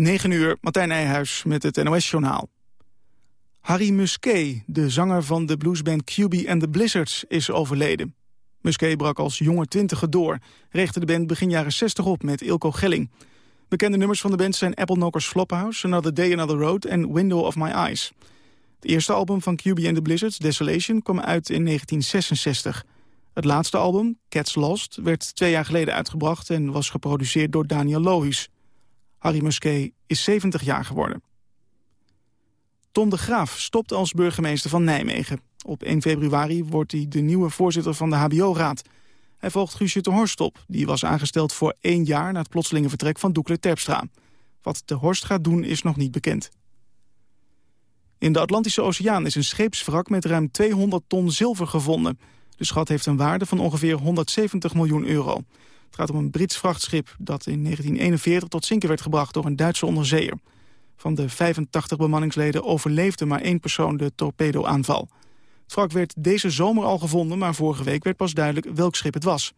9 uur, Martijn Nijhuis met het NOS-journaal. Harry Musquet, de zanger van de bluesband QB and the Blizzards, is overleden. Musquet brak als jonge twintiger door, richtte de band begin jaren 60 op met Ilko Gelling. Bekende nummers van de band zijn Apple Knockers Flophouse, Another Day Another Road en Window of My Eyes. Het eerste album van QB and the Blizzards, Desolation, kwam uit in 1966. Het laatste album, Cats Lost, werd twee jaar geleden uitgebracht... en was geproduceerd door Daniel Lohuis. Harry Musquet is 70 jaar geworden. Tom de Graaf stopt als burgemeester van Nijmegen. Op 1 februari wordt hij de nieuwe voorzitter van de HBO-raad. Hij volgt Guusje de Horst op. Die was aangesteld voor één jaar na het plotselinge vertrek van Doekle Terpstra. Wat de Horst gaat doen is nog niet bekend. In de Atlantische Oceaan is een scheepswrak met ruim 200 ton zilver gevonden. De schat heeft een waarde van ongeveer 170 miljoen euro. Het gaat om een Brits vrachtschip dat in 1941 tot zinken werd gebracht door een Duitse onderzeeër. Van de 85 bemanningsleden overleefde maar één persoon de torpedoaanval. Het wrak werd deze zomer al gevonden, maar vorige week werd pas duidelijk welk schip het was.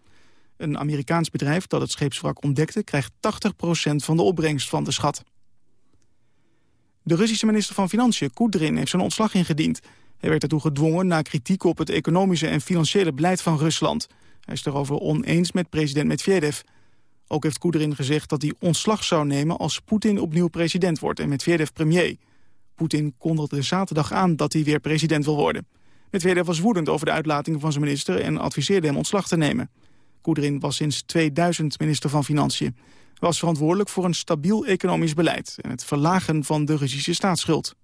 Een Amerikaans bedrijf dat het scheepswrak ontdekte... krijgt 80% van de opbrengst van de schat. De Russische minister van Financiën, Kudrin, heeft zijn ontslag ingediend. Hij werd ertoe gedwongen na kritiek op het economische en financiële beleid van Rusland. Hij is erover oneens met president Medvedev. Ook heeft Kudrin gezegd dat hij ontslag zou nemen als Poetin opnieuw president wordt en Medvedev premier. Poetin kondigde zaterdag aan dat hij weer president wil worden. Medvedev was woedend over de uitlatingen van zijn minister en adviseerde hem ontslag te nemen. Kudrin was sinds 2000 minister van Financiën. Hij was verantwoordelijk voor een stabiel economisch beleid en het verlagen van de Russische staatsschuld.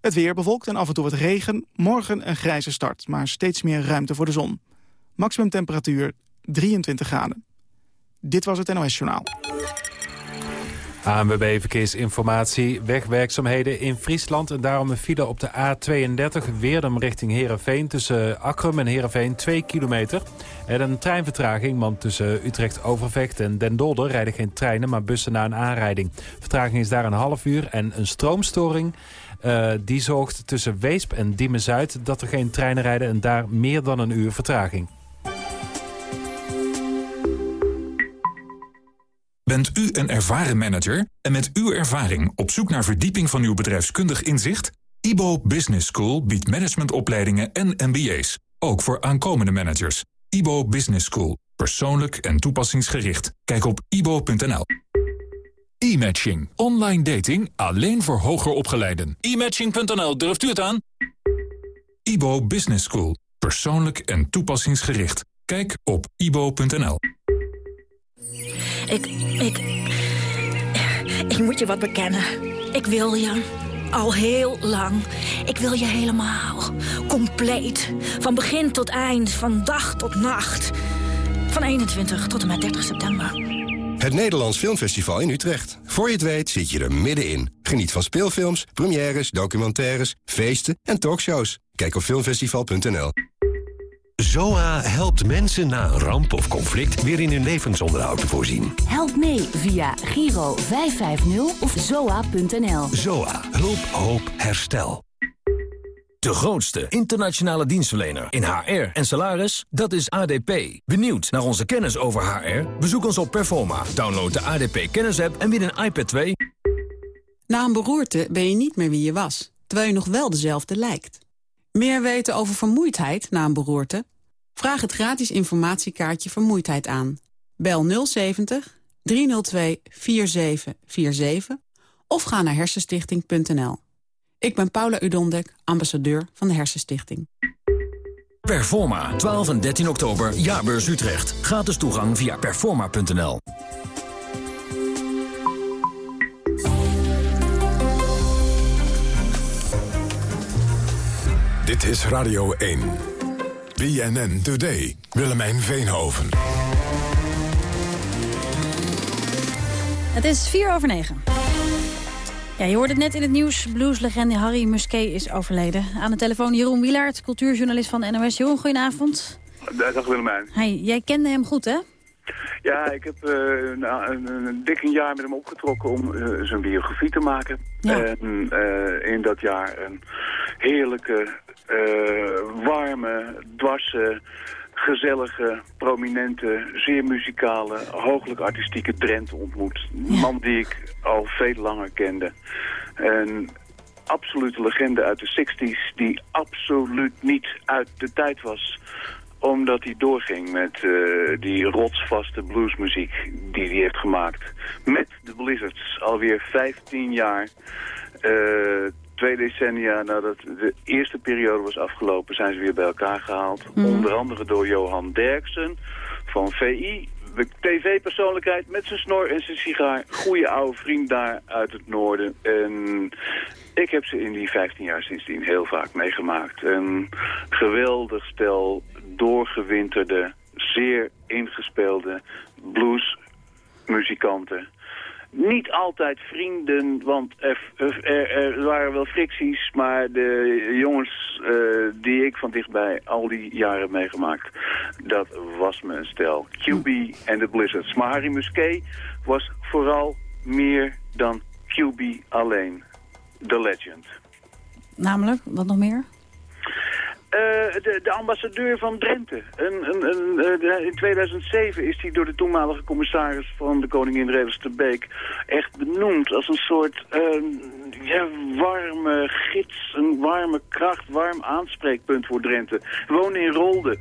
Het weer bevolkt en af en toe wat regen. Morgen een grijze start, maar steeds meer ruimte voor de zon. Maximum temperatuur 23 graden. Dit was het NOS Journaal. ANWB Verkeersinformatie. Wegwerkzaamheden in Friesland. En daarom een file op de A32 Weerdum richting Heerenveen. Tussen Akrum en Heerenveen 2 kilometer. En een treinvertraging, want tussen Utrecht Overvecht en Den Dolder... rijden geen treinen, maar bussen na een aanrijding. Vertraging is daar een half uur en een stroomstoring... Uh, die zorgt tussen Weesp en Diemen-Zuid dat er geen treinen rijden... en daar meer dan een uur vertraging. Bent u een ervaren manager en met uw ervaring op zoek naar verdieping van uw bedrijfskundig inzicht? IBO Business School biedt managementopleidingen en MBA's, ook voor aankomende managers. IBO Business School, persoonlijk en toepassingsgericht. Kijk op ibo.nl. E-matching, online dating alleen voor hoger opgeleiden. E-matching.nl, durft u het aan? IBO Business School, persoonlijk en toepassingsgericht. Kijk op ibo.nl. Ik, ik... Ik moet je wat bekennen. Ik wil je. Al heel lang. Ik wil je helemaal. Compleet. Van begin tot eind. Van dag tot nacht. Van 21 tot en met 30 september. Het Nederlands Filmfestival in Utrecht. Voor je het weet zit je er middenin. Geniet van speelfilms, premières, documentaires, feesten en talkshows. Kijk op filmfestival.nl. ZOA helpt mensen na een ramp of conflict weer in hun levensonderhoud te voorzien. Help mee via Giro 550 of zoa.nl. ZOA. Hulp, hoop, herstel. De grootste internationale dienstverlener in HR en salaris, dat is ADP. Benieuwd naar onze kennis over HR? Bezoek ons op Performa. Download de ADP kennisapp en win een iPad 2. Na een beroerte ben je niet meer wie je was, terwijl je nog wel dezelfde lijkt. Meer weten over vermoeidheid na een beroerte? Vraag het gratis informatiekaartje Vermoeidheid aan. Bel 070 302 4747 of ga naar hersenstichting.nl. Ik ben Paula Udondek, ambassadeur van de Hersenstichting. Performa, 12 en 13 oktober, Jaarbeurs Utrecht. Gratis toegang via performa.nl. Dit is Radio 1. BNN Today. Willemijn Veenhoven. Het is 4 over 9. Ja, je hoorde het net in het nieuws. Blueslegende Harry Musquet is overleden. Aan de telefoon Jeroen Wielaert, cultuurjournalist van NOS. Jeroen, goedenavond. Dag Willemijn. Hey, jij kende hem goed, hè? Ja, ik heb uh, nou, een, een, dik een jaar met hem opgetrokken om uh, zijn biografie te maken. Ja. En uh, in dat jaar een heerlijke, warme, dwarse gezellige, prominente, zeer muzikale, hooglijk artistieke Drenthe ontmoet. Een man die ik al veel langer kende. Een absolute legende uit de 60s die absoluut niet uit de tijd was omdat hij doorging met uh, die rotsvaste bluesmuziek die hij heeft gemaakt. Met de Blizzards, alweer 15 jaar. Uh, twee decennia nadat de eerste periode was afgelopen... zijn ze weer bij elkaar gehaald. Mhm. Onder andere door Johan Derksen van VI. TV-persoonlijkheid met zijn snor en zijn sigaar. Goeie oude vriend daar uit het noorden. En ik heb ze in die 15 jaar sindsdien heel vaak meegemaakt. Een geweldig stel doorgewinterde, zeer ingespeelde bluesmuzikanten. Niet altijd vrienden, want er, er, er waren wel fricties, maar de jongens uh, die ik van dichtbij al die jaren meegemaakt, dat was een stel. QB en de Blizzards. Maar Harry Musquet was vooral meer dan QB alleen. The legend. Namelijk, wat nog meer? Uh, de, de, ambassadeur van Drenthe. Een, een, een, uh, in 2007 is hij door de toenmalige commissaris van de koningin Reders te Beek echt benoemd als een soort ja, warme gids, een warme kracht, warm aanspreekpunt voor Drenthe. Wonen in Rolde,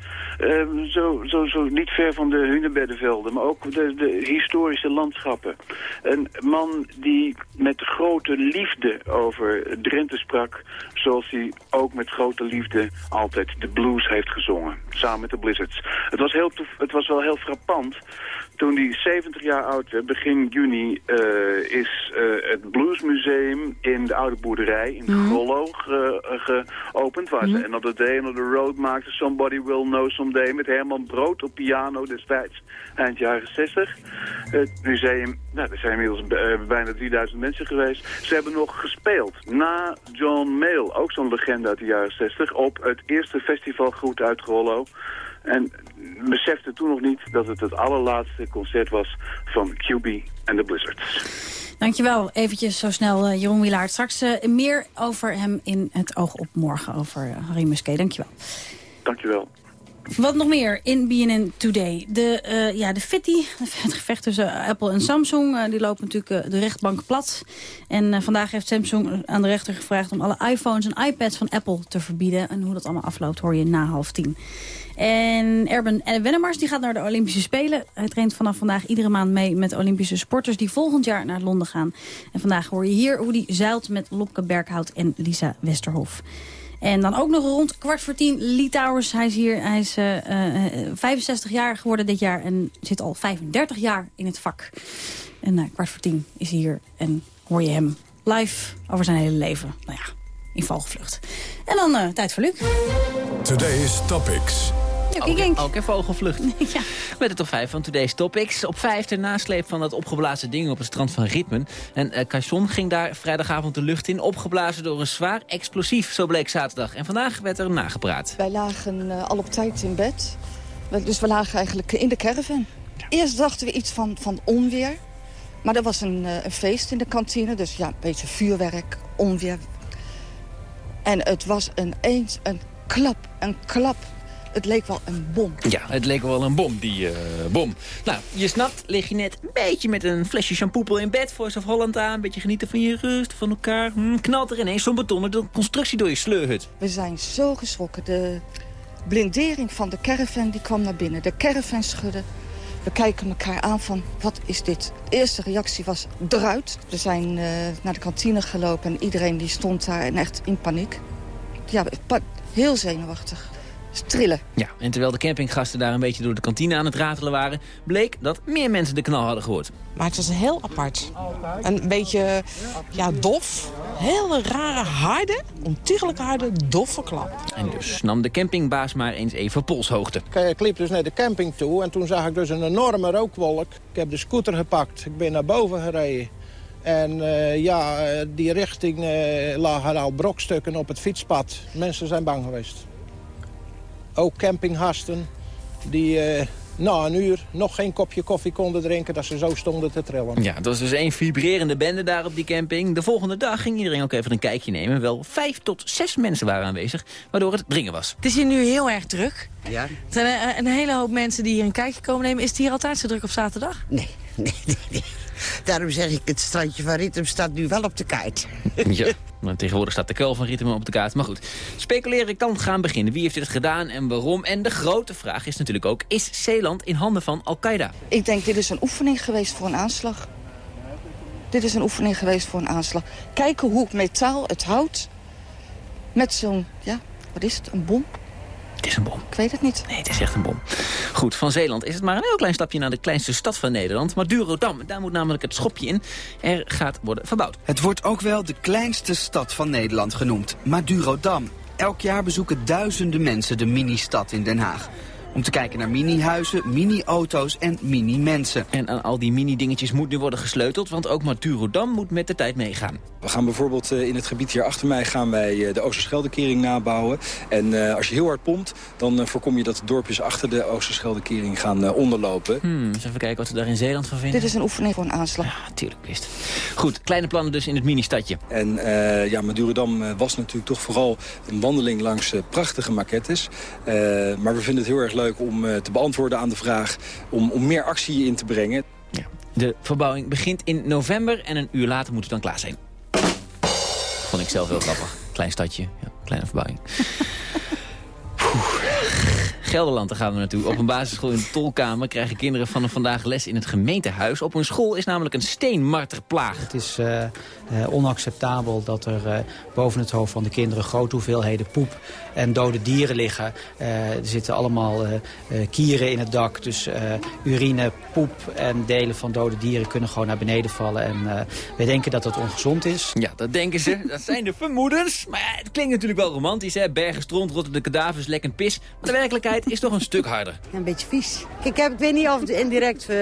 zo, zo, zo niet ver van de Hunebeddenvelden, maar ook de, de historische landschappen. Een man die met grote liefde over Drenthe sprak, zoals hij ook met grote liefde altijd de blues heeft gezongen. Samen met de Blizzards. Het was, heel het was wel heel frappant. Toen hij 70 jaar oud werd, begin juni, uh, is uh, het Bluesmuseum in de oude boerderij in Mhm. Grollo ge, geopend. Waar ze Another Day, Another Road maakten. Somebody Will Know Someday met Herman Brood op piano destijds. Eind jaren 60. Het museum, nou, er zijn inmiddels uh, bijna 3000 mensen geweest. Ze hebben nog gespeeld na John Mayall, ook zo'n legende uit de jaren 60, op het eerste festival Groet uit Grollo. En besefte toen nog niet dat het het allerlaatste concert was van QB en de Blizzards. Dankjewel. Eventjes zo snel, uh, Jeroen Wielaert. Straks uh, meer over hem in het oog op morgen, over uh, Harry Musquet. Dankjewel. Dankjewel. Wat nog meer in BNN Today? De, uh, ja, de Fitty, het gevecht tussen Apple en Samsung, uh, die loopt natuurlijk uh, de rechtbank plat. En vandaag heeft Samsung aan de rechter gevraagd om alle iPhones en iPads van Apple te verbieden. En hoe dat allemaal afloopt hoor je na half tien. En Erben Wennemars die gaat naar de Olympische Spelen. Hij traint vanaf vandaag iedere maand mee met Olympische sporters... die volgend jaar naar Londen gaan. En vandaag hoor je hier hoe hij zeilt met Lopke Berghout en Lisa Westerhof. En dan ook nog rond kwart voor tien Lee Towers. Hij is hier, hij is uh, uh, 65 jaar geworden dit jaar en zit al 35 jaar in het vak. En uh, kwart voor tien is hij hier en hoor je hem live over zijn hele leven. Nou ja, in vogelvlucht. En dan tijd voor Luc. Today's Topics. Ook, ook in vogelvlucht. ja. Met de top 5 van Today's Topics. Op 5 de nasleep van dat opgeblazen ding op het strand van Ritmen. En uh, Cajon ging daar vrijdagavond de lucht in. Opgeblazen door een zwaar explosief, zo bleek zaterdag. En vandaag werd er nagepraat. Wij lagen uh, al op tijd in bed. Dus we lagen eigenlijk in de caravan. Eerst dachten we iets van, van onweer. Maar er was een, uh, een feest in de kantine. Dus ja, een beetje vuurwerk, onweer. En het was ineens een klap, een klap het leek wel een bom. Ja, het leek wel een bom, die uh, bom. Nou, je snapt, lig je net een beetje met een flesje shampoo in bed... voor of Holland aan, een beetje genieten van je rust, van elkaar. Hm, knalt er ineens zo'n betonnen constructie door je sleurhut. We zijn zo geschrokken. De blindering van de caravan die kwam naar binnen. De caravan schudde. We kijken elkaar aan van, wat is dit? De eerste reactie was eruit. We zijn uh, naar de kantine gelopen en iedereen die stond daar en echt in paniek. Ja, heel zenuwachtig trillen. Ja, en terwijl de campinggasten daar een beetje door de kantine aan het ratelen waren... bleek dat meer mensen de knal hadden gehoord. Maar het was heel apart. Een beetje ja, dof. Hele rare harde, ontiegelijk harde, doffe klap. En dus nam de campingbaas maar eens even polshoogte. Ik liep dus naar de camping toe en toen zag ik dus een enorme rookwolk. Ik heb de scooter gepakt. Ik ben naar boven gereden. En uh, ja, die richting uh, lagen al brokstukken op het fietspad. Mensen zijn bang geweest ook campinggasten die uh, na een uur nog geen kopje koffie konden drinken... dat ze zo stonden te trillen. Ja, het was dus één vibrerende bende daar op die camping. De volgende dag ging iedereen ook even een kijkje nemen. Wel vijf tot zes mensen waren aanwezig, waardoor het dringen was. Het is hier nu heel erg druk. Ja? Er zijn een, een hele hoop mensen die hier een kijkje komen nemen. Is het hier altijd zo druk op zaterdag? Nee, nee, nee. nee. Daarom zeg ik, het strandje van Ritem staat nu wel op de kaart. Ja, maar tegenwoordig staat de kuil van Ritme op de kaart. Maar goed, speculeren kan gaan beginnen. Wie heeft dit gedaan en waarom? En de grote vraag is natuurlijk ook... is Zeeland in handen van Al-Qaeda? Ik denk, dit is een oefening geweest voor een aanslag. Dit is een oefening geweest voor een aanslag. Kijken hoe metaal het houdt met zo'n, ja, wat is het, een bom? Het is een bom. Ik weet het niet. Nee, het is echt een bom. Goed, van Zeeland is het maar een heel klein stapje naar de kleinste stad van Nederland. Madurodam, daar moet namelijk het schopje in. Er gaat worden verbouwd. Het wordt ook wel de kleinste stad van Nederland genoemd, Madurodam. Elk jaar bezoeken duizenden mensen de mini-stad in Den Haag. Om te kijken naar mini-huizen, mini-auto's en mini-mensen. En aan al die mini-dingetjes moet nu worden gesleuteld, want ook Madurodam moet met de tijd meegaan. We gaan bijvoorbeeld uh, in het gebied hier achter mij gaan wij uh, de Oosterscheldekering nabouwen. En uh, als je heel hard pompt, dan voorkom je dat de dorpjes achter de Oosterscheldekering gaan onderlopen. Hmm, eens even kijken wat we daar in Zeeland van vinden. Dit is een oefening voor een aanslag. Ja, natuurlijk wist. Goed, kleine plannen dus in het mini-stadje. En ja, Madurodam was natuurlijk toch vooral een wandeling langs prachtige maquettes. maar we vinden het heel erg leuk om uh, te beantwoorden aan de vraag om, om meer actie in te brengen. Ja. De verbouwing begint in november en een uur later moet het dan klaar zijn. Vond ik zelf heel grappig. Klein stadje, ja, kleine verbouwing. Gelderland, daar gaan we naartoe. Op een basisschool in de Tolkamer krijgen kinderen vanaf vandaag les in het gemeentehuis. Op hun school is namelijk een steenmarterplaag. Het is uh, uh, onacceptabel dat er uh, boven het hoofd van de kinderen grote hoeveelheden poep en dode dieren liggen. er zitten allemaal kieren in het dak, dus urine, poep en delen van dode dieren kunnen gewoon naar beneden vallen. En wij denken dat dat ongezond is. Ja, dat denken ze. Dat zijn de vermoedens. Maar ja, het klinkt natuurlijk wel romantisch, hè? Bergen stront, rotten de kadavers, lekkend pis. Maar de werkelijkheid is toch een stuk harder. Ja, een beetje vies. Ik, heb, ik weet niet of het indirect uh,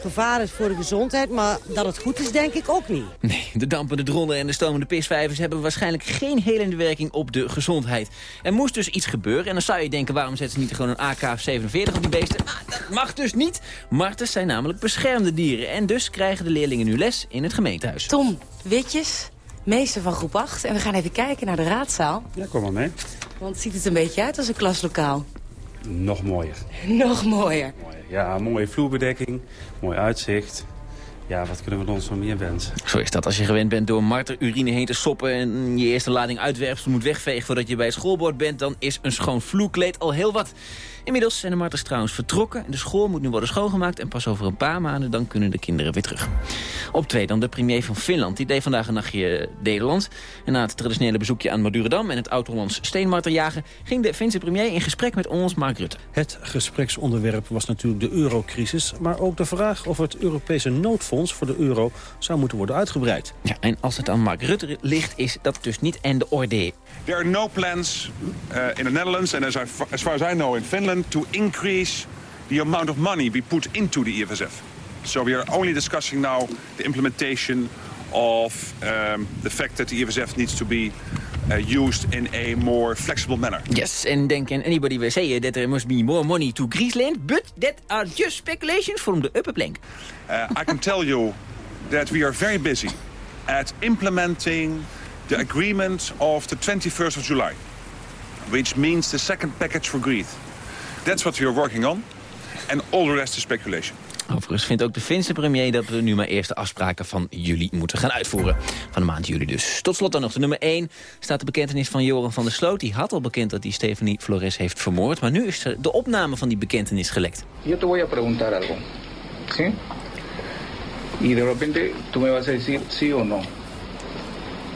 gevaar is voor de gezondheid, maar dat het goed is denk ik ook niet. Nee, de dampende dronnen en de stomende pisvijvers hebben waarschijnlijk geen helende werking op de gezondheid. Er moest dus iets gebeuren en dan zou je denken, waarom zetten ze niet gewoon een AK-47 op die beesten? Ah, dat mag dus niet. Martens zijn namelijk beschermde dieren en dus krijgen de leerlingen nu les in het gemeentehuis. Tom, witjes, meester van groep 8 en we gaan even kijken naar de raadzaal. Ja, kom maar mee. Want ziet het een beetje uit als een klaslokaal? Nog mooier. Nog mooier. Ja, mooie vloerbedekking, mooi uitzicht. Ja, wat kunnen we ons nog meer wensen? Zo is dat. Als je gewend bent door marter urine heen te soppen... en je eerste lading uitwerpsel moet wegvegen voordat je bij het schoolbord bent... dan is een schoon vloerkleed al heel wat. Inmiddels zijn de marters trouwens vertrokken. De school moet nu worden schoongemaakt en pas over een paar maanden... dan kunnen de kinderen weer terug. Op twee dan de premier van Finland. Die deed vandaag een nachtje Nederland. En na het traditionele bezoekje aan Madurodam en het Oud-Hollands steenmarterjagen... ging de Finse premier in gesprek met ons Mark Rutte. Het gespreksonderwerp was natuurlijk de eurocrisis... maar ook de vraag of het Europese noodfonds voor de euro zou moeten worden uitgebreid. Ja, en als het aan Mark Rutte ligt, is dat dus niet en de orde. There are no plans uh, in the Netherlands and as, I, as far as I know in Finland to increase the amount of money we put into the EFSF. So we are only discussing now the implementation of um, the fact that the EFSF needs to be uh, used in a more flexible manner. Yes, and then can anybody will say that there must be more money to Greeceland, but that are just speculations from the upper plank. Uh, I can tell you that we are very busy at implementing the agreement of the 21st of July, which means the second package for Greece. That's what we are working on, and all the rest is speculation. Overigens vindt ook de Finse premier dat we nu maar eerst de afspraken van juli moeten gaan uitvoeren. Van de maand juli dus. Tot slot dan nog de nummer 1 staat de bekentenis van Joran van der Sloot. Die had al bekend dat hij Stephanie Flores heeft vermoord. Maar nu is de opname van die bekentenis gelekt. Yo te voy a preguntar algo. ¿Sí? Y de repente tú me vas a decir sí o no.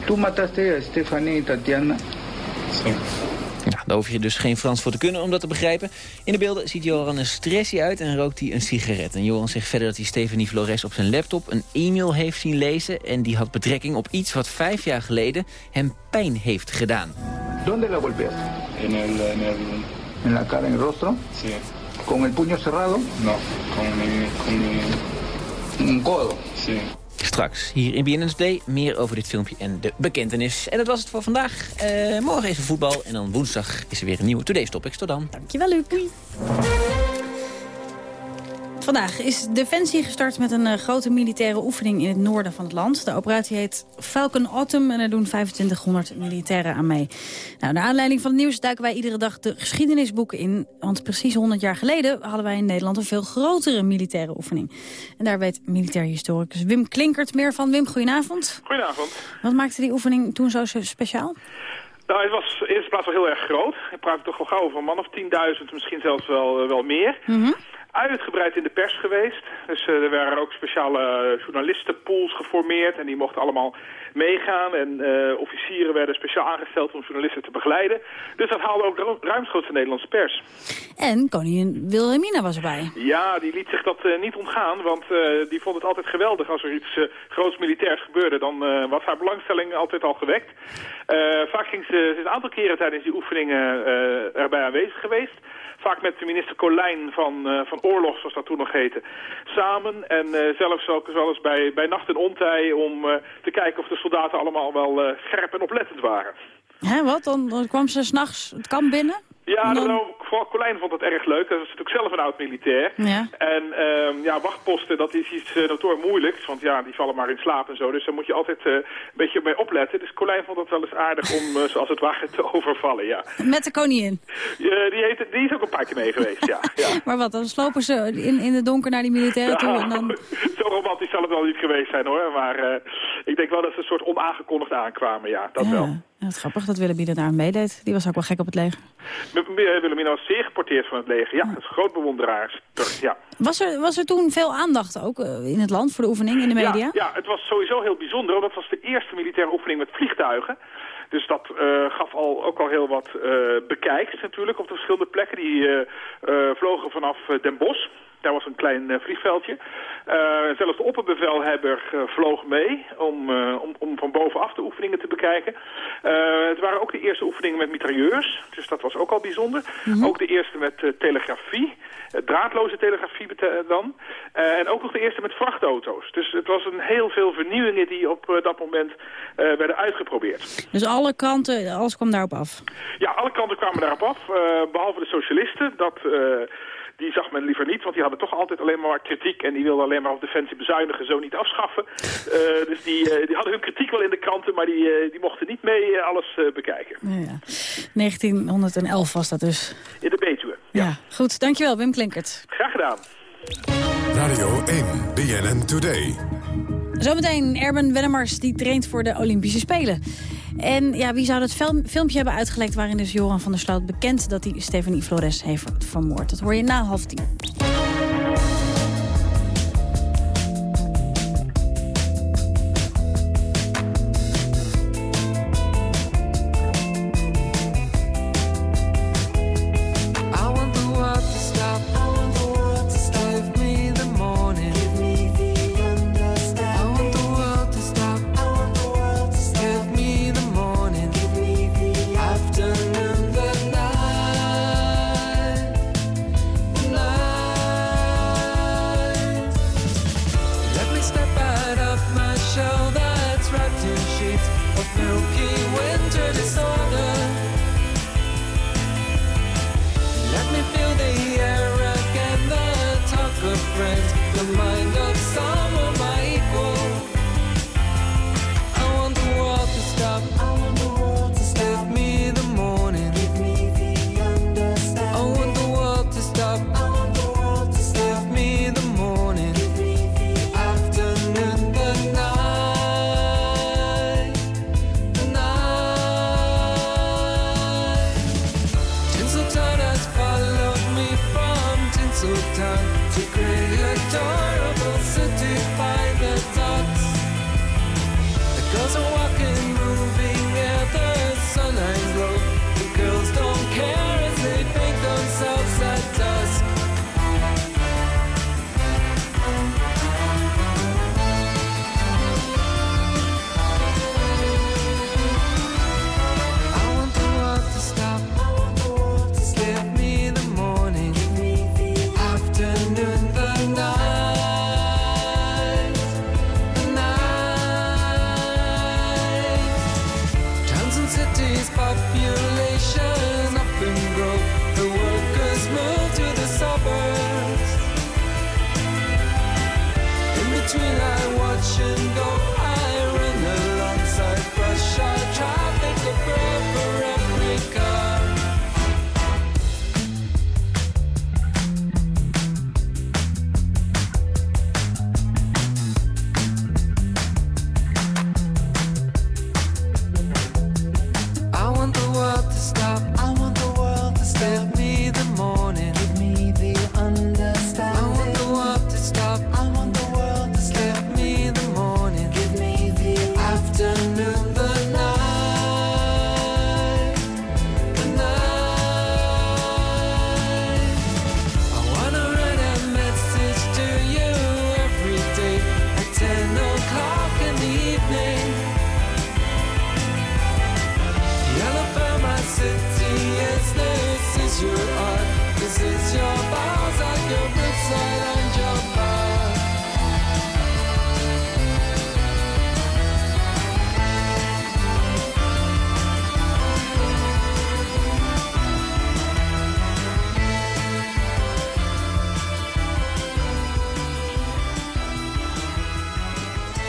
¿Tú mataste a Stephanie y Tatiana? Sí. Ja, daar hoef je dus geen Frans voor te kunnen om dat te begrijpen. In de beelden ziet Joran een stressie uit en rookt hij een sigaret. En Joran zegt verder dat hij Stephanie Flores op zijn laptop een e-mail heeft zien lezen... en die had betrekking op iets wat vijf jaar geleden hem pijn heeft gedaan. ¿Dónde la golpeaste? En el, en el... En la cara, en el rostro? Sí. ¿Con el puño cerrado? No, con mi... Con mi... Un codo? Sí. Straks hier in BNNSD meer over dit filmpje en de bekentenis. En dat was het voor vandaag. Uh, morgen is er voetbal en dan woensdag is er weer een nieuwe Today's Topics. Tot dan. Dankjewel, Luc. Vandaag is Defensie gestart met een eh, grote militaire oefening in het noorden van het land. De operatie heet Falcon Autumn en er doen 2500 militairen aan mee. Nou, naar aanleiding van het nieuws duiken wij iedere dag de geschiedenisboeken in. Want precies 100 jaar geleden hadden wij in Nederland een veel grotere militaire oefening. En daar weet militair historicus Wim Klinkert meer van. Wim, goedenavond. Goedenavond. Wat maakte die oefening toen zo speciaal? Nou, het was in de eerste plaats wel heel erg groot. Ik praat toch wel gauw over een man of 10.000, misschien zelfs wel, eh, wel meer. Mhm. Uitgebreid in de pers geweest. Dus eh, er waren ook speciale journalistenpools geformeerd en die mochten allemaal meegaan. En eh, officieren werden speciaal aangesteld om journalisten te begeleiden. Dus dat haalde ook ru- ruimschoots de Nederlandse pers. En koningin Wilhelmina was erbij. Ja, die liet zich dat eh, niet ontgaan, want eh, die vond het altijd geweldig als er iets eh, groots militairs gebeurde. Dan eh, was haar belangstelling altijd al gewekt. Eh, vaak ging ze, ze is een aantal keren tijdens die oefeningen eh, erbij aanwezig geweest. Vaak met de minister Colijn van, eh, van Oorlog, zoals dat toen nog heette, samen. En eh, zelfs ook wel eens bij, bij nacht en ontij om eh, te kijken of de soldaten allemaal wel scherp en oplettend waren. Hè, wat? Dan, dan kwam ze s'nachts het kamp binnen? Ja, nou, vooral Colijn vond het erg leuk. Dat was natuurlijk zelf een oud-militair. Ja. En ehm, ja, wachtposten, dat is iets uh, notoor moeilijks. Want ja, die vallen maar in slaap en zo. Dus daar moet je altijd eh, een beetje mee opletten. Dus Colijn vond het wel eens aardig om, uh, zoals het ware, te overvallen, ja. Met de koningin? Die, heet, die is ook een paar keer mee geweest, ja. ja. maar wat, dan slopen ze in, in het donker naar die militairen toe en dan... Zo romantisch zal het wel niet geweest zijn, hoor. Maar ik denk wel dat ze een soort onaangekondigd aankwamen, ja. Dat ja. wel. Ja, het is grappig dat Willemina daar meedeed. Die was ook wel gek op het leger. Willemina was zeer geporteerd van het leger. Ja, dat is een groot bewonderaar. Ja. Was, er, was er toen veel aandacht ook uh, in het land voor de oefening, in de media? Ja, ja, het was sowieso heel bijzonder. Want dat was de eerste militaire oefening met vliegtuigen. Dus dat uh, gaf al, ook al heel wat uh, bekijks natuurlijk op de verschillende plekken. Die uh, vlogen vanaf Den Bosch. Daar was een klein uh, vliegveldje. Uh, zelfs de opperbevelhebber uh, vloog mee om, om, om, van bovenaf de oefeningen te bekijken. het waren ook de eerste oefeningen met mitrailleurs, dus dat was ook al bijzonder. Mm -hmm. Ook de eerste met telegrafie, draadloze telegrafie dan. en ook nog de eerste met vrachtauto's. Dus het was een heel veel vernieuwingen die op dat moment werden uitgeprobeerd. Dus alle kanten, alles kwam daarop af? Ja, alle kanten kwamen daarop af, behalve de socialisten. Dat die zag men liever niet, want die hadden toch altijd alleen maar kritiek en die wilden alleen maar op defensie bezuinigen, zo niet afschaffen. Uh, dus die, uh, die hadden hun kritiek wel in de kranten, maar die, uh, die mochten niet mee alles bekijken. Ja, 1911 was dat dus. In de Betuwe, ja. ja. Goed, dankjewel Wim Klinkert. Graag gedaan. Radio 1, BNN Today. Zometeen Erben Wennemars, die traint voor de Olympische Spelen. En ja, wie zou dat film, filmpje hebben uitgelekt... waarin dus Joran van der Sloot bekend dat hij Stephanie Flores heeft vermoord? Dat hoor je na half tien.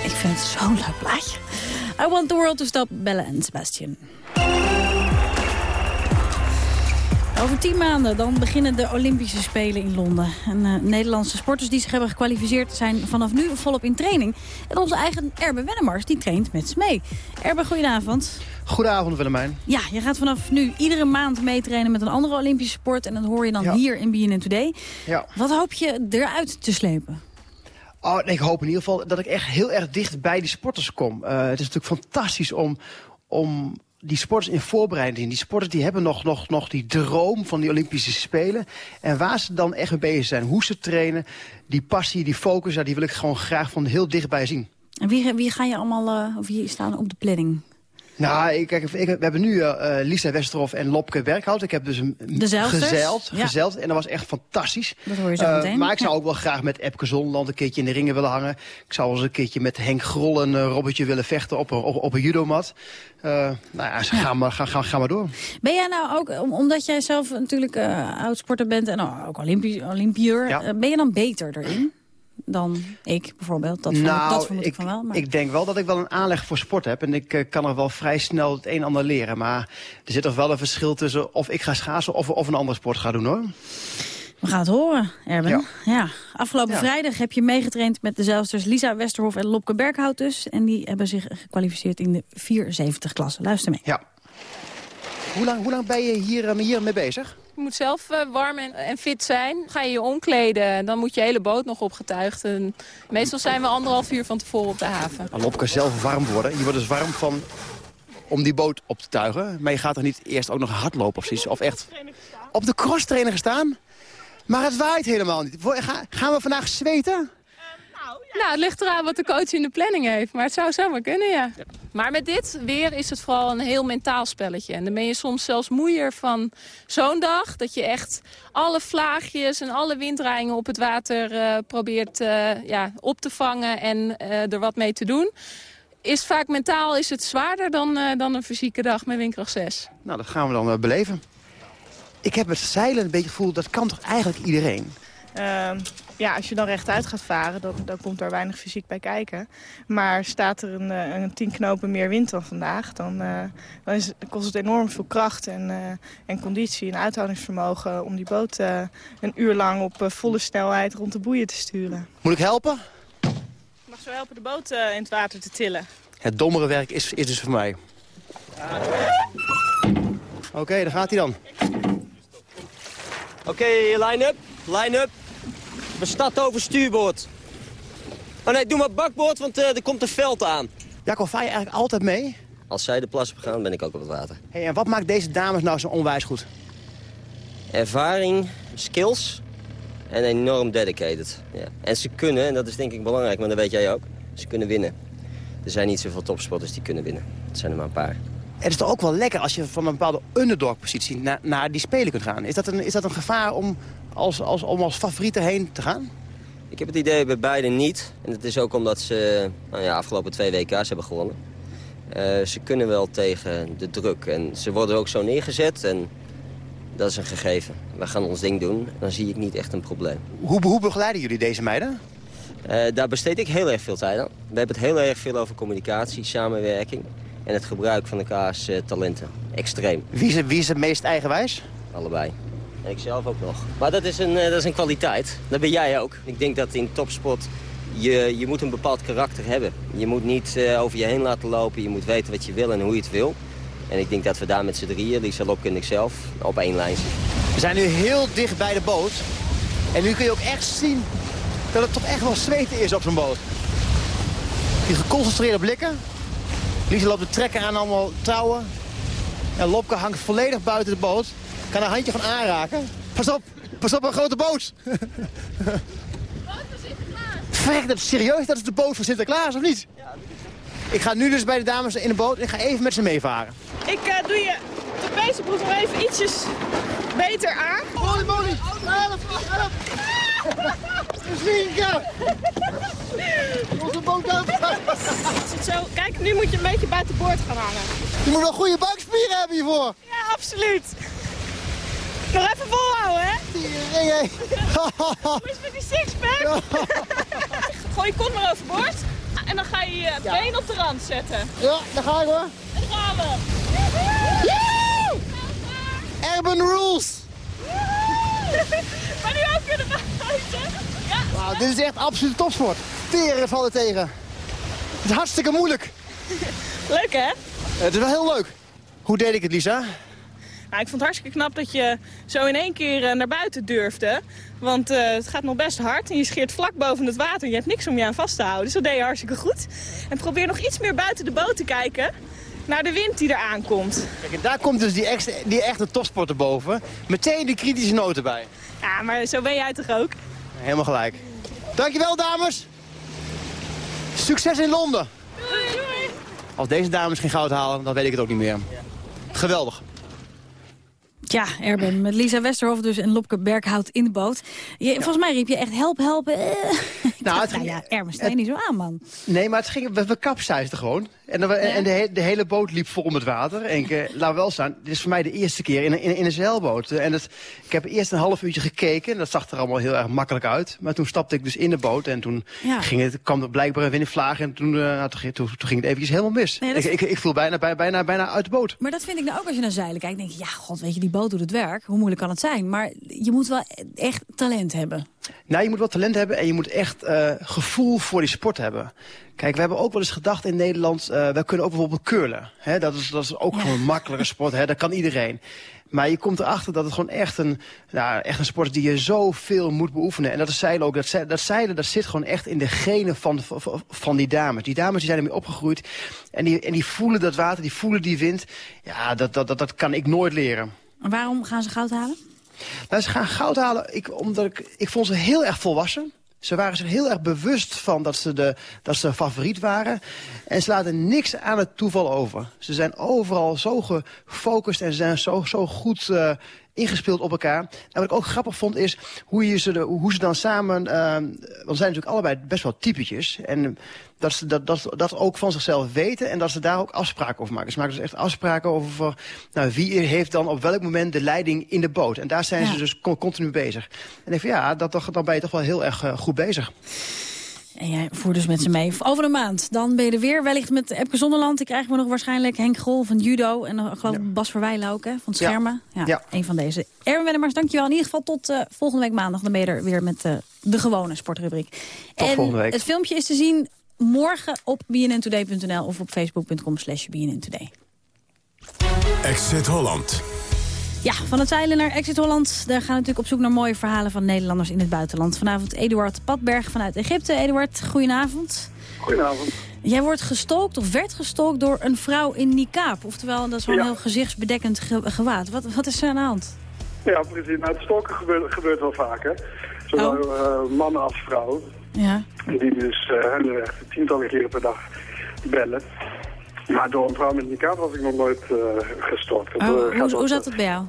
Ik vind het zo'n leuk plaatje. I want the world to stop Bella en Sebastian. Over tien maanden dan beginnen de Olympische Spelen in Londen. En uh, Nederlandse sporters die zich hebben gekwalificeerd zijn vanaf nu volop in training. En onze eigen Erbe Wennemars die traint met mee. Erbe, goedenavond. Goedenavond Willemijn. Ja, je gaat vanaf nu iedere maand meetrainen met een andere Olympische sport. En dat hoor je dan Ja. hier in BNN Today. Ja. Wat hoop je eruit te slepen? Oh, nee, ik hoop in ieder geval dat ik echt heel erg dicht bij die sporters kom. Eh, het is natuurlijk fantastisch om, om die sporters in voorbereiding. Die sporters die hebben nog, nog, nog die droom van die Olympische Spelen. En waar ze dan echt mee bezig zijn, hoe ze trainen, die passie, die focus, die wil ik gewoon graag van heel dichtbij zien. En wie, wie ga je allemaal, eh, of wie staan op de planning? Nou, ik, kijk, ik, we hebben nu eh, eh, Lisa Westerhof en Lopke Berghout. Ik heb dus een gezeild, Ja. gezeild en dat was echt fantastisch. Dat hoor je zo Eh, meteen. maar ik zou Ja. ook wel graag met Epke Zonderland een keertje in de ringen willen hangen. Ik zou wel eens een keertje met Henk Grol en Robbertje willen vechten op, een- op, op een judomat. Nou ja, ze Ga, maar, ga, ga, ga maar door. Ben jij nou ook, om- omdat jij zelf natuurlijk oud-sporter bent en ook Olympi Olympiër, ben je dan beter erin dan ik bijvoorbeeld? Dat, vermoed- dat vermoed ik, van wel. Maar... Nou, ik denk wel dat ik wel een aanleg voor sport heb. En ik eh, kan er wel vrij snel het een en ander leren. Maar er zit toch wel een verschil tussen of ik ga schaatsen of, of een andere sport ga doen hoor. We gaan het horen, Erben. Ja. Ja. Afgelopen Ja. vrijdag heb je meegetraind met de zeilsters Lisa Westerhof en Lopke Berghout dus. En die hebben zich gekwalificeerd in de 74-klasse. Luister mee. Ja. Hoe lang, hoe lang ben je hier, eh, hier mee bezig? Je moet zelf eh, warm en, en fit zijn. Ga je je omkleden, dan moet je hele boot nog opgetuigd. En meestal zijn we anderhalf uur van tevoren op de haven. Aan Lopke zelf warm worden. Je wordt dus warm van om die boot op te tuigen. Maar je gaat er niet eerst ook nog hardlopen of zoiets. Of echt op de crosstrainer gestaan. Maar het waait helemaal niet. Gaan we vandaag zweten? Nou, het ligt eraan wat de coach in de planning heeft. Maar het zou zomaar kunnen, ja. Maar met dit weer is het vooral een heel mentaal spelletje. En dan ben je soms zelfs moeier van zo'n dag... dat je echt alle vlaagjes en alle winddraaiingen op het water eh, probeert eh, ja, op te vangen... en eh, er wat mee te doen. Is vaak mentaal is het zwaarder dan, eh, dan een fysieke dag met windkracht 6. Nou, dat gaan we dan eh, beleven. Ik heb het zeilen een beetje het gevoel, dat kan toch eigenlijk iedereen? Ehm, ja, als je dan rechtuit gaat varen, dan, dan komt er weinig fysiek bij kijken. Maar staat er een, eh, een tien knopen meer wind dan vandaag... dan, eh, dan, is, het- dan kost het enorm veel kracht en, eh, en conditie en uithoudingsvermogen... om die boot eh, een uur lang op volle snelheid rond de boeien te sturen. Moet ik helpen? Ik mag zo helpen de boot eh, in het water te tillen. Het dommere werk is, is dus voor mij. Oké, daar gaat hij dan. Oké, line-up. Line-up. We starten over stuurboord. Oh nee, doe maar bakboord, want eh, er komt een veld aan. Jacco, vaar je eigenlijk altijd mee? Als zij de plas op gaan, ben ik ook op het water. Hey, en wat maakt deze dames nou zo onwijs goed? Ervaring, skills en enorm dedicated. Ja. En ze kunnen, en dat is denk ik belangrijk, maar dat weet jij ook, ze kunnen winnen. Er zijn niet zoveel topsporters die kunnen winnen. Het zijn er maar een paar. Het is toch ook wel lekker als je van een bepaalde underdog-positie naar, naar die spelen kunt gaan. Is dat een, is dat een gevaar om als, als, om als favoriet erheen te gaan? Ik heb het idee bij beiden niet. En het is ook omdat ze nou ja, afgelopen twee WK's hebben gewonnen. Eh, ze kunnen wel tegen de druk. En ze worden ook zo neergezet. En dat is een gegeven. We gaan ons ding doen. Dan zie ik niet echt een probleem. Hoe, hoe begeleiden jullie deze meiden? Eh, daar besteed ik heel erg veel tijd aan. We hebben het heel erg veel over communicatie, samenwerking... en het gebruik van elkaars eh, talenten. Extreem. Wie is, wie is het meest eigenwijs? Allebei. En ik zelf ook nog. Maar dat is, een, eh, dat is een kwaliteit. Dat ben jij ook. Ik denk dat in topsport je, je moet een bepaald karakter hebben. Je moet niet eh, over je heen laten lopen. Je moet weten wat je wil en hoe je het wil. En ik denk dat we daar met z'n drieën, Lisa Lopke en ikzelf, op één lijn zitten. We zijn nu heel dicht bij de boot. En nu kun je ook echt zien dat het toch echt wel zweten is op zo'n boot. Die geconcentreerde blikken. Lisa loopt de trekker aan allemaal touwen. En Lopke hangt volledig buiten de boot. Kan een handje van aanraken. Pas op, pas op een grote boot. Verrek, dat is serieus? Dat is de boot van Sinterklaas, of niet? Ik ga nu dus bij de dames in de boot en ik ga even met ze meevaren. Ik eh, doe je de pezenbroek nog even ietsjes beter aan. Molly, Molly, help, help. Slinken! Onze boot zo? Kijk, nu moet je een beetje buiten boord gaan hangen. Je moet wel goede buikspieren hebben hiervoor. Ja, absoluut. Nog even volhouden, hè? Hey, hey. Hoe is het met die sixpack? Gooi je kont maar overboord. En dan ga je je been op de rand zetten. Ja, daar ga ik hoor. En dan gaan we. Urban rules! maar nu ook kunnen buiten. Ja. Wauw, dit is echt absoluut topsport. Teren vallen tegen. Het is hartstikke moeilijk. Leuk, hè? Het is wel heel leuk. Hoe deed ik het, Lisa? Nou, ik vond het hartstikke knap dat je zo in één keer eh, naar buiten durfde. Want eh, het gaat nog best hard en je scheert vlak boven het water. Je hebt niks om je aan vast te houden, dus dat deed je hartstikke goed. En probeer nog iets meer buiten de boot te kijken naar de wind die er aankomt. Kijk, en daar komt dus die, extra, die echte topsporter boven. Meteen de kritische noten bij. Ja, maar zo ben jij toch ook? Helemaal gelijk. Dankjewel, dames. Succes in Londen. Doei, doei. Als deze dames geen goud halen, dan weet ik het ook niet meer. Geweldig. Ja, Erben, met Lisa Westerhof dus en Lopke Berghout in de boot. Je, Volgens mij riep je echt help, helpen. Eh. Nou, het nou ja, Erben, sta je niet zo aan, man. Nee, maar het ging, we, we kapseisden gewoon. En, dan- en de, he- de hele boot liep vol met water. En ik, eh, laat wel staan, dit is voor mij de eerste keer in, een- in, in een zeilboot. Eh, En het, ik heb eerst een half uurtje gekeken. En dat zag er allemaal heel erg makkelijk uit. Maar toen stapte ik dus in de boot. En toen Ja. ging het, kwam er blijkbaar een windvlaag. En toen, eh, nou, toen, ging- toen, toen ging het eventjes helemaal mis. Nee, ik, ik, ik viel bijna, bij- bijna, bijna uit de boot. Maar dat vind ik nou ook als je naar zeilen kijkt. denk je, ja, god, weet je, die boot doet het werk. Hoe moeilijk kan het zijn? Maar je moet wel echt talent hebben. Nou, je moet wel talent hebben en je moet echt gevoel voor die sport hebben. Kijk, we hebben ook wel eens gedacht in Nederland, eh wij kunnen ook bijvoorbeeld curlen. Hè? Dat, is, dat is ook gewoon een makkelijke sport, hè? dat kan iedereen. Maar je komt erachter dat het gewoon echt een, nou, echt een sport is die je zoveel moet beoefenen. En dat is zeilen ook. Dat, zei- dat zeilen dat zit gewoon echt in de genen van, van, van die dames. Die dames die zijn ermee opgegroeid. En die, en die voelen dat water, die voelen die wind. Ja, dat, dat, dat, dat kan ik nooit leren. En waarom gaan ze goud halen? Nou, ze gaan goud halen ik, omdat ik, ik vond ze heel erg volwassen. Ze waren zich heel erg bewust van dat ze, de, dat ze favoriet waren. En ze laten niks aan het toeval over. Ze zijn overal zo gefocust en ze zijn zo, zo goed eh, ingespeeld op elkaar. En wat ik ook grappig vond is hoe, je ze, de, hoe ze dan samen... eh, want ze zijn natuurlijk allebei best wel typetjes. En dat ze dat, dat, dat ook van zichzelf weten en dat ze daar ook afspraken over maken. Ze maken dus echt afspraken over nou, wie heeft dan op welk moment de leiding in de boot. En daar zijn Ja. ze dus con- continu bezig. En ik denk van ja, dat, dan ben je toch wel heel erg eh, goed bezig. En jij voert dus met ze mee. Over een maand, dan ben je er weer. Wellicht met Epke Zonderland. Die krijgen we nog waarschijnlijk Henk Grol van judo. En dan geloof ik Bas Verwijlen ook, hè, van schermen. Ja, Ja. een van deze. Erwin Wennemars, dankjewel. In ieder geval tot eh, volgende week maandag. Dan ben je er weer met eh, de gewone sportrubriek. Tot en volgende week. het filmpje is te zien morgen op bnntoday.nl of op facebook.com slash bnntoday. Exit Holland. Ja, van het zeilen naar Exit Holland. Daar gaan we natuurlijk op zoek naar mooie verhalen van Nederlanders in het buitenland. Vanavond Eduard Padberg vanuit Egypte. Eduard, goedenavond. Goedenavond. Jij wordt gestolkt of werd gestolkt door een vrouw in niqab. Oftewel, dat is wel een Ja. heel gezichtsbedekkend ge- gewaad. Wat, wat is er aan de hand? Ja, precies. Nou, het stalken gebeurt, gebeurt wel vaker. Zowel eh, mannen als vrouwen. Ja. Die dus uh, tientallen keren per dag bellen. Maar door een vrouw met niqab was ik nog nooit eh gestalkt. Dat, Oh, eh, hoe, zat het bij jou?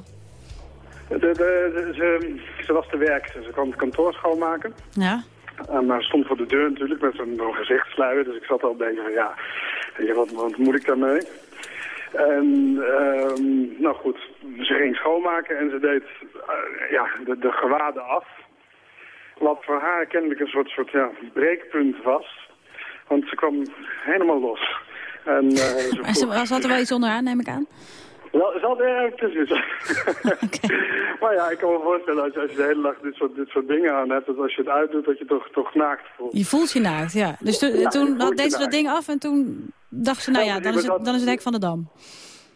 De, de, de- ze, ze was te werk. Ze kwam het kantoor schoonmaken. Ja. En maar stond voor de deur natuurlijk met zo'n zo'n gezichtssluier. Dus ik zat al denken van ja, je, wat, wat moet ik daarmee? En ehm, nou goed, ze ging schoonmaken en ze deed eh, ja, de, de gewaden af. Wat voor haar kennelijk een soort, soort ja, breekpunt was. Want ze kwam helemaal los. En, eh, ze Maar ze, vroeg- zat er wel iets onderaan, neem ik aan? wel, ze had er erg tussen zitten. maar ja, ik kan me voorstellen als je, als je de hele dag dit soort, dit soort dingen aan hebt, dat als je het uitdoet, dat je toch, toch naakt voelt. Je voelt je naakt, ja. Dus to- Ja, je toen had, je deed ze dat ding af en toen dacht ze, nou ja, dan is het, dan is het hek van de dam.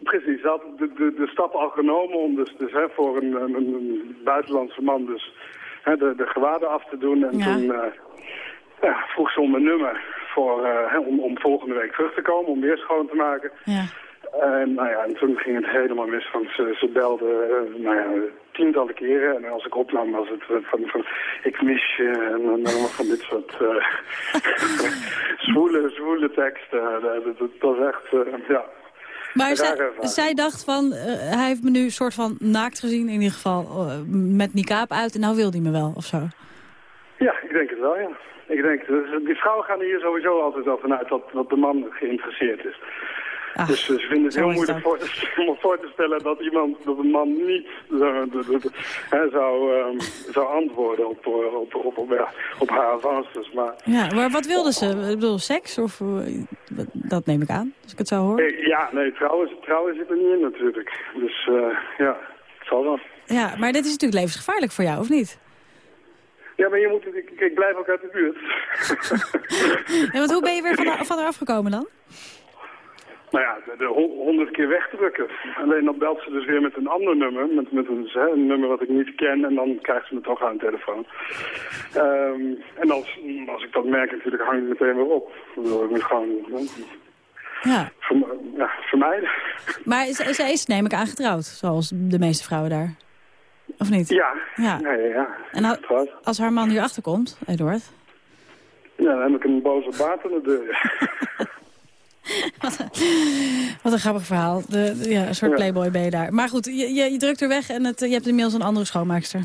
Precies, ze had de, de, de stap al genomen om dus, dus hè, voor een, een, een buitenlandse man dus hè, de, de gewaden af te doen. En Ja. toen eh, ja, vroeg ze om een nummer voor, eh, om, om volgende week terug te komen, om weer schoon te maken. Ja. En, nou ja, en toen ging het helemaal mis, want ze, ze belde eh, nou ja, tientallen keren. En als ik opnam was het eh, van, van ik mis je en dan allemaal van dit soort zwoele, zwoele teksten. Dat, dat, dat was echt, ja... Maar een zij, dacht van, hij heeft me nu soort van naakt gezien, in ieder geval met niqab uit. En nou wil hij me wel, of zo. Ja, ik denk het wel, ja. Ik denk, dus die vrouwen gaan er hier sowieso altijd wel vanuit dat, dat de man geïnteresseerd is. dus eh, ze vinden het heel moeilijk voor om voor te stellen dat iemand, dat een man niet zo- de- de- de- hè, zou, ehm, zou antwoorden op, op, op, op, op, ja, op haar avances. Maar Ja, maar wat wilden ze? Ik bedoel, seks? Of, eh, dat neem ik aan, als ik het zo hoor. eh, ja, nee, trouwens, trouwens zit er niet in natuurlijk. Dus eh, ja, het zal wel. Ja, maar dit is natuurlijk levensgevaarlijk voor jou, of niet? Ja, maar je moet, ik, ik blijf ook uit de buurt. Ja, want hoe ben je weer van, haar- van haar afgekomen dan? Nou ja, de, de hon- honderd keer wegdrukken. Alleen dan belt ze dus weer met een ander nummer, met, met een, hè, een nummer wat ik niet ken, en dan krijgt ze me toch aan de telefoon. Ehm, en als, als ik dat merk natuurlijk, hang ik meteen weer op. Ik bedoel, ik moet gewoon Ja. verm- ja, vermijden. Maar ze is, neem ik aan, getrouwd, zoals de meeste vrouwen daar. Of niet? Ja, Ja. En al- als haar man hier achterkomt, Eduard... Ja, dan heb ik een boze baard aan de deur. Wat een grappig verhaal. De, de- ja, een soort Ja. playboy ben je daar. Maar goed, je, je, je drukt er weg en het, je hebt inmiddels een andere schoonmaakster.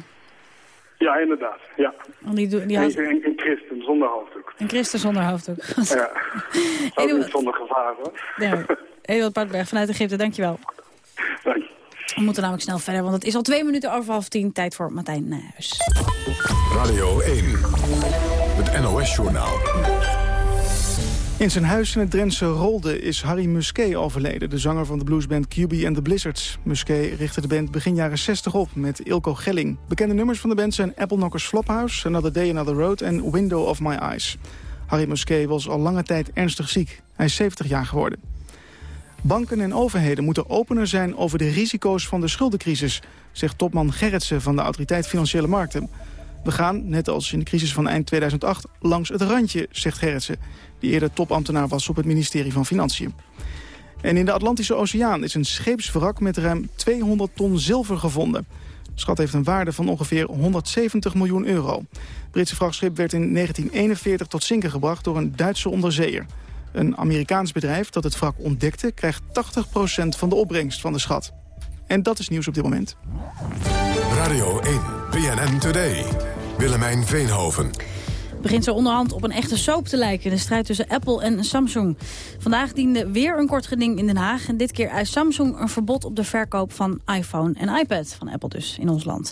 Ja, inderdaad. Ja. Want Die, doet- die Een, houdt een, een christen zonder hoofddoek. een christen zonder hoofddoek. Ja. Ook niet zonder gevaar hoor. Ja, Eduard Partberg vanuit Egypte, dankjewel. We moeten namelijk snel verder, want het is al twee minuten over half tien. Tijd voor Martijn Nijhuis. Radio 1. Het NOS-journaal. In zijn huis in het Drentse Rolde is Harry Musquet overleden... de zanger van de bluesband QB and the Blizzards. Musquet richtte de band begin jaren 60 op met Ilko Gelling. Bekende nummers van de band zijn Apple Knockers Flophouse... Another Day Another Road en Window of My Eyes. Harry Musquet was al lange tijd ernstig ziek. Hij is 70 jaar geworden. Banken en overheden moeten opener zijn over de risico's van de schuldencrisis... zegt topman Gerritsen van de Autoriteit Financiële Markten. We gaan, net als in de crisis van eind 2008, langs het randje, zegt Gerritsen... die eerder topambtenaar was op het ministerie van Financiën. En in de Atlantische Oceaan is een scheepswrak met ruim 200 ton zilver gevonden. De schat heeft een waarde van ongeveer 170 miljoen euro. Het Britse vrachtschip werd in 1941 tot zinken gebracht door een Duitse onderzeeër. Een Amerikaans bedrijf dat het wrak ontdekte... krijgt 80% van de opbrengst van de schat. En dat is nieuws op dit moment. Radio 1. BNN Today. Willemijn Veenhoven. Het begint zo onderhand op een echte soap te lijken. De strijd tussen Apple en Samsung. Vandaag diende weer een kort geding in Den Haag. En dit keer eist Samsung een verbod op de verkoop van iPhone en iPad. Van Apple dus, in ons land.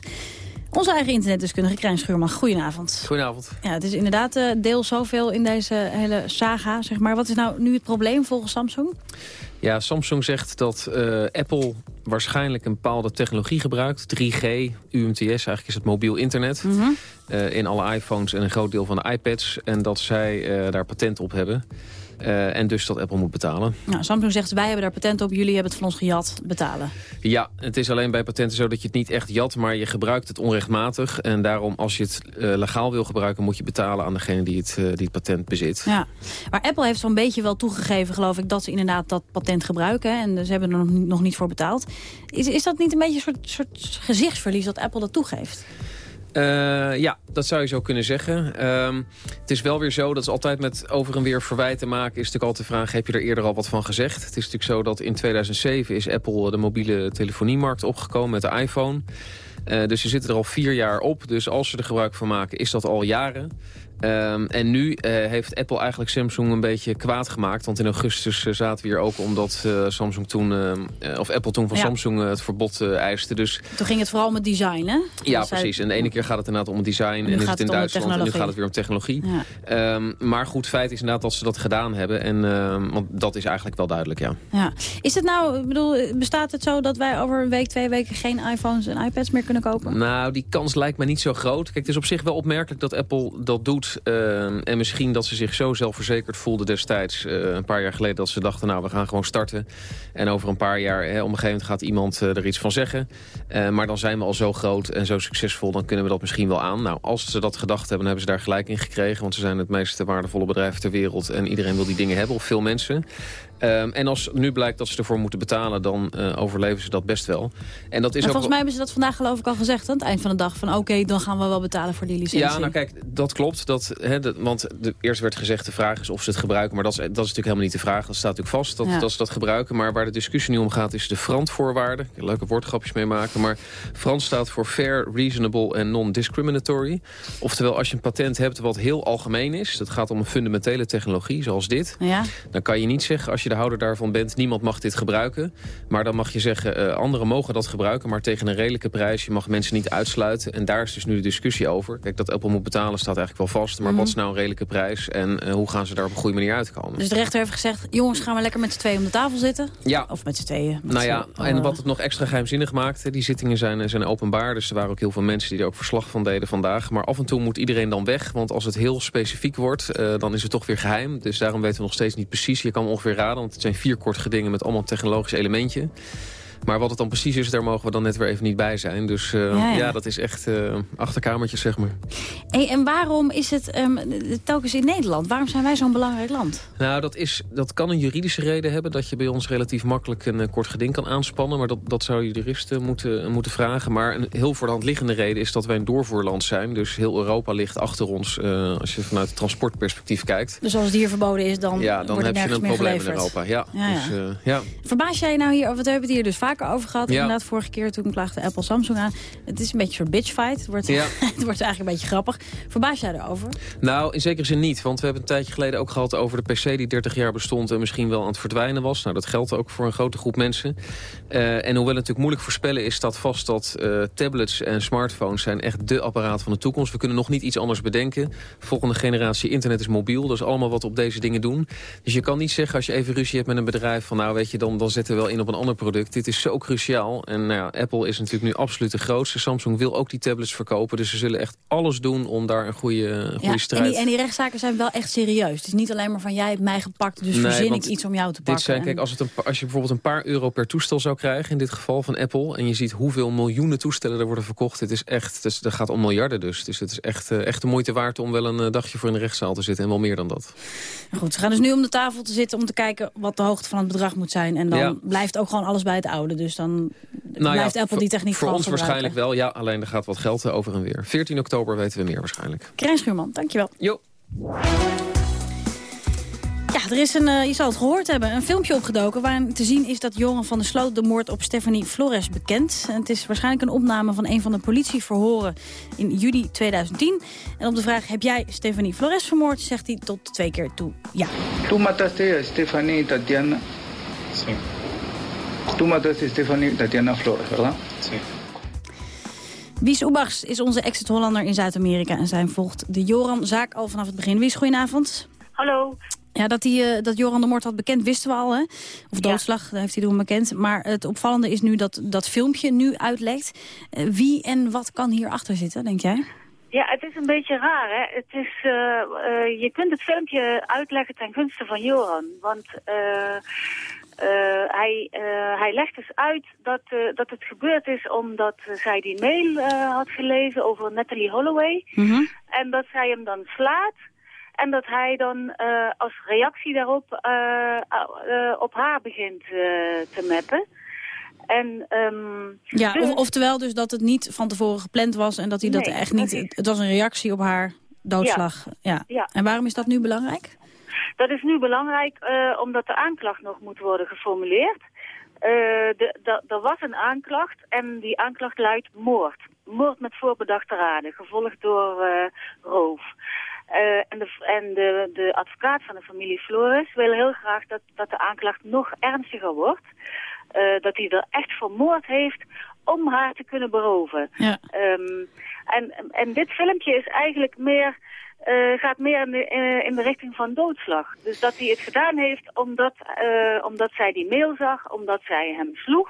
Onze eigen internetdeskundige Krijn Schuurman, goedenavond. Goedenavond. Ja, het is inderdaad eh, deel zoveel in deze hele saga. Zeg maar. Wat is nou nu het probleem volgens Samsung? Ja, Samsung zegt dat eh, Apple waarschijnlijk een bepaalde technologie gebruikt. 3G, UMTS, eigenlijk is het mobiel internet. Mhm. eh, in alle iPhones en een groot deel van de iPads. En dat zij daar patent op hebben. Eh, en dus dat Apple moet betalen. Nou, Samsung zegt, wij hebben daar patent op, jullie hebben het van ons gejat, betalen. Ja, het is alleen bij patenten zo dat je het niet echt jat, maar je gebruikt het onrechtmatig. En daarom, als je het eh, legaal wil gebruiken, moet je betalen aan degene die het, eh, die het patent bezit. Ja, maar Apple heeft zo'n beetje wel toegegeven, geloof ik, dat ze inderdaad dat patent gebruiken. hè, En ze hebben er nog niet, nog niet voor betaald. Is, is dat niet een beetje een soort, soort gezichtsverlies dat Apple dat toegeeft? Eh, ja, dat zou je zo kunnen zeggen. Ehm, het is wel weer zo, dat is altijd met over en weer verwijten maken... is natuurlijk altijd de vraag, heb je er eerder al wat van gezegd? Het is natuurlijk zo dat in 2007 is Apple de mobiele telefoniemarkt opgekomen met de iPhone. Eh, dus ze zitten er al vier jaar op. Dus als ze er gebruik van maken, is dat al jaren. Ehm, en nu eh, heeft Apple eigenlijk Samsung een beetje kwaad gemaakt. Want in augustus eh, zaten we hier ook omdat eh, Samsung toen, eh, eh, of Apple toen van Ja. Samsung het verbod eiste. Dus Toen ging het vooral om het design, hè? ja, precies. En de ene keer gaat het inderdaad om het design. nu En, is het in Duitsland. En nu gaat het weer om technologie. Ja. Ehm, maar goed, feit is inderdaad dat ze dat gedaan hebben. En, ehm, want dat is eigenlijk wel duidelijk, ja. Ja. Is het nou, ik bedoel, bestaat het zo dat wij over een week, twee weken geen iPhones en iPads meer kunnen kopen? Nou, die kans lijkt me niet zo groot. Kijk, het is op zich wel opmerkelijk dat Apple dat doet. Ehm, en misschien dat ze zich zo zelfverzekerd voelden destijds. eh, een paar jaar geleden dat ze dachten, nou, we gaan gewoon starten. En over een paar jaar, hè, op een gegeven moment gaat iemand eh, er iets van zeggen. Eh, maar dan zijn we al zo groot en zo succesvol, dan kunnen we dat misschien wel aan. Nou, als ze dat gedacht hebben, dan hebben ze daar gelijk in gekregen. Want ze zijn het meest waardevolle bedrijf ter wereld. En iedereen wil die dingen hebben, of veel mensen. Ehm, en als nu blijkt dat ze ervoor moeten betalen, dan eh, overleven ze dat best wel. En dat is Maar ook volgens mij hebben ze dat vandaag geloof ik al gezegd aan het eind van de dag. Van oké, dan gaan we wel betalen voor die licentie. Ja, nou kijk, dat klopt. Dat, hè, dat, want de, eerst werd gezegd, de vraag is of ze het gebruiken. Maar dat is, dat is natuurlijk helemaal niet de vraag. Dat staat natuurlijk vast, dat, Ja. dat ze dat gebruiken. Maar waar de discussie nu om gaat, is de Frans-voorwaarden. Leuke woordgrapjes mee maken. Maar Frans staat voor fair, reasonable en non-discriminatory. Oftewel, als je een patent hebt wat heel algemeen is... dat gaat om een fundamentele technologie, zoals dit... Ja. dan kan je niet zeggen, als je je de houder daarvan bent, niemand mag dit gebruiken. Maar dan mag je zeggen, uh, anderen mogen dat gebruiken, maar tegen een redelijke prijs. Je mag mensen niet uitsluiten. En daar is dus nu de discussie over. Kijk, dat Apple moet betalen staat eigenlijk wel vast. Maar Mhm. wat is nou een redelijke prijs en uh, hoe gaan ze daar op een goede manier uitkomen? Dus de rechter heeft gezegd, jongens, gaan we lekker met z'n tweeën om de tafel zitten? Ja. Of met z'n tweeën? met Nou ja, z'n- en wat het nog extra geheimzinnig maakte... die zittingen zijn, zijn openbaar, dus er waren ook heel veel mensen... die er ook verslag van deden vandaag. Maar af en toe moet iedereen dan weg, want als het heel specifiek wordt... Uh, dan is het toch weer geheim. Dus daarom weten we nog steeds niet precies. Je kan ongeveer raden, want het zijn vier korte gedingen... met allemaal technologisch elementje. Maar wat het dan precies is, daar mogen we dan net weer even niet bij zijn. Dus uh, Ja, ja, ja. dat is echt uh, achterkamertjes, zeg maar. Hey, en waarom is het um, telkens in Nederland? Waarom zijn wij zo'n belangrijk land? Nou, dat, is, dat kan een juridische reden hebben... dat je bij ons relatief makkelijk een uh, kort geding kan aanspannen. Maar dat, dat zou juristen moeten, moeten vragen. Maar een heel voor de hand liggende reden is dat wij een doorvoerland zijn. Dus heel Europa ligt achter ons als je vanuit het transportperspectief kijkt. Dus als het hier verboden is, dan, ja, dan wordt heb je een probleem geleverd. in Europa. Ja, Ja. Dus, ja. Verbaas jij nou hier, want we hebben het hier dus vaker over gehad. Ja. Inderdaad, vorige keer toen klaagde Apple Samsung aan. Het is een beetje soort bitchfight. Het wordt, Ja. het wordt eigenlijk een beetje grappig. Verbaas jij erover? Nou, in zekere zin niet. Want we hebben een tijdje geleden ook gehad over de PC die 30 jaar bestond... en misschien wel aan het verdwijnen was. Nou, dat geldt ook voor een grote groep mensen. Uh, en hoewel het natuurlijk moeilijk voorspellen is... staat vast dat uh, tablets en smartphones zijn echt de apparaat van de toekomst. We kunnen nog niet iets anders bedenken. Volgende generatie internet is mobiel. Dat is allemaal wat op deze dingen doen. Dus je kan niet zeggen als je even ruzie hebt met een bedrijf... van nou weet je, dan, dan zetten we wel in op een ander product. Dit is zo cruciaal. En nou ja, Apple is natuurlijk nu absoluut de grootste. Samsung wil ook die tablets verkopen. Dus ze zullen echt alles doen om daar een goede, goede Ja, strijd... en, die, en die rechtszaken zijn wel echt serieus. Het is niet alleen maar van jij hebt mij gepakt, dus Nee, verzin ik iets om jou te pakken. Dit zijn, En- kijk, als, het een, als je bijvoorbeeld een paar euro per toestel zou krijgen... in dit geval van Apple... en je ziet hoeveel miljoenen toestellen er worden verkocht... het is echt, dus, dat gaat om miljarden dus. Dus het is echt, eh, echt de moeite waard om wel een eh, dagje voor in de rechtszaal te zitten... en wel meer dan dat. Goed, ze gaan dus nu om de tafel te zitten om te kijken wat de hoogte van het bedrag moet zijn. En dan Ja. blijft ook gewoon alles bij het oude. Dus dan Nou blijft ja, Apple die techniek Voor ons gebruiken. waarschijnlijk wel, ja. Alleen er gaat wat geld eh, over en weer. 14 oktober weten we meer waarschijnlijk. Krijn Schuurman, dankjewel. Jo. Ja, er is een, eh, je zal het gehoord hebben, een filmpje opgedoken... waarin te zien is dat Joran van der Sloot de moord op Stephanie Flores bekent. En het is waarschijnlijk een opname van een van de politieverhoren in juli 2010. En op de vraag, heb jij Stephanie Flores vermoord, zegt hij tot twee keer toe ja. Tú mataste Stephanie Tatiana. Sí. Tú mataste Stephanie Tatiana Flores, ¿verdad? Sí. Wies Oebachs is onze exit-Hollander in Zuid-Amerika... en zij volgt de Joran-zaak al vanaf het begin. Wies, goedenavond. Hallo. Ja, dat, hij, eh, dat Joran de moord had bekend wisten we al, hè? Of doodslag, dat heeft hij toen bekend. Maar het opvallende is nu dat dat filmpje nu uitlekt. Eh, wie en wat kan hierachter zitten, denk jij? Ja, het is een beetje raar, hè. Het is, eh, eh, je kunt het filmpje uitleggen ten gunste van Joran. Want eh, hij, eh, hij legt dus uit dat, eh, dat het gebeurd is omdat zij die mail eh, had gelezen over Natalie Holloway. En dat zij hem dan slaat. En dat hij dan eh, als reactie daarop eh, eh, op haar begint eh, te meppen. En, ehm, Ja, dus- of, oftewel dus dat het niet van tevoren gepland was... en dat hij dat echt niet... precies. Het was een reactie op haar doodslag. Ja. Ja. En waarom is dat nu belangrijk? Dat is nu belangrijk eh, omdat de aanklacht nog moet worden geformuleerd. De- Er was een aanklacht en die aanklacht luidt moord. Moord met voorbedachte raden, gevolgd door eh, roof. En de, en de, de advocaat van de familie Flores wil heel graag dat, dat de aanklacht nog ernstiger wordt. Dat hij er echt vermoord heeft om haar te kunnen beroven. Ja. Ehm, en, en dit filmpje is eigenlijk meer, eh, gaat meer in de, eh, in de richting van doodslag. Dus dat hij het gedaan heeft omdat, eh, omdat zij die mail zag, omdat zij hem sloeg.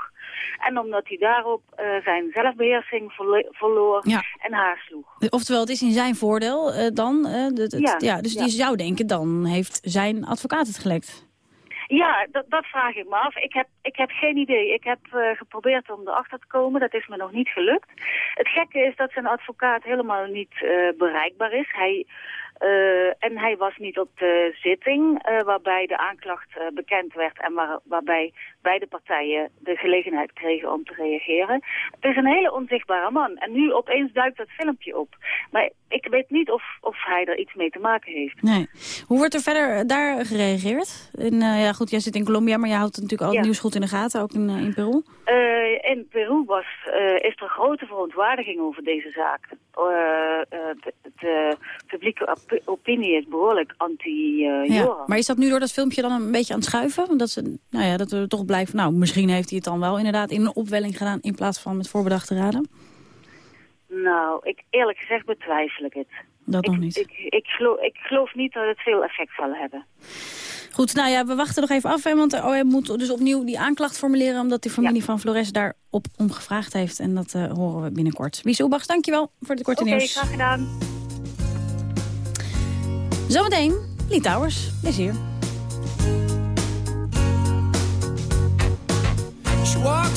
En omdat hij daarop zijn zelfbeheersing verlo- verloor Ja. en haar sloeg. Oftewel, het is in zijn voordeel dan. het- Ja, ja, dus ja. je zou denken, dan heeft zijn advocaat het gelekt. Ja, dat, vraag ik me af. Ik heb, ik heb geen idee. Ik heb eh, geprobeerd om erachter te komen. Dat is me nog niet gelukt. Het gekke is dat zijn advocaat helemaal niet eh, bereikbaar is. Hij, eh, en hij was niet op de zitting waarbij de aanklacht bekend werd... en waar, waarbij beide partijen de gelegenheid kregen om te reageren. Het is een hele onzichtbare man. En nu opeens duikt dat filmpje op. Maar ik weet niet of, of hij er iets mee te maken heeft. Nee. Hoe wordt er verder daar gereageerd? In, eh, ja, goed, jij zit in Colombia, maar jij houdt natuurlijk al het Ja. nieuws goed in de gaten, ook in, eh, in Peru. Eh, in Peru was, eh, is er grote verontwaardiging over deze zaak. Eh, eh, de, de publieke op- opinie is behoorlijk anti-Joran. Ja. Maar is dat nu door dat filmpje dan een beetje aan het schuiven? Want Dat, ze, nou ja, dat er toch blijft, nou, misschien heeft hij het dan wel inderdaad in een opwelling gedaan... in plaats van met voorbedachte raden? Nou, ik, eerlijk gezegd betwijfel ik het. Dat ik, nog niet. Ik, ik, geloof, ik geloof niet dat het veel effect zal hebben. Goed, nou ja, we wachten nog even af. Hè, want de OM moet dus opnieuw die aanklacht formuleren... omdat de familie van Flores daarop om gevraagd heeft. En dat eh, horen we binnenkort. Wies Oebachs, dankjewel voor het korte Oké, nieuws. graag gedaan. Zometeen, Lee Towers, is hier.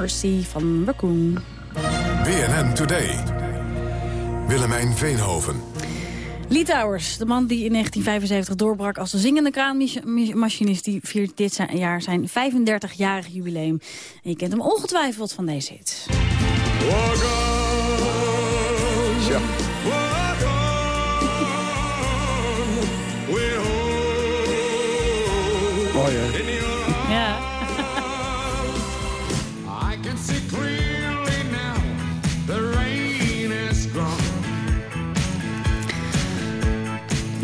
Mercy van Raccoon. BNN Today. Willemijn Veenhoven. Lee Towers, de man die in 1975 doorbrak als de zingende kraanmachinist... die viert dit zijn- jaar zijn 35-jarig jubileum. En je kent hem ongetwijfeld van deze hit. Ja. Mooi, hè?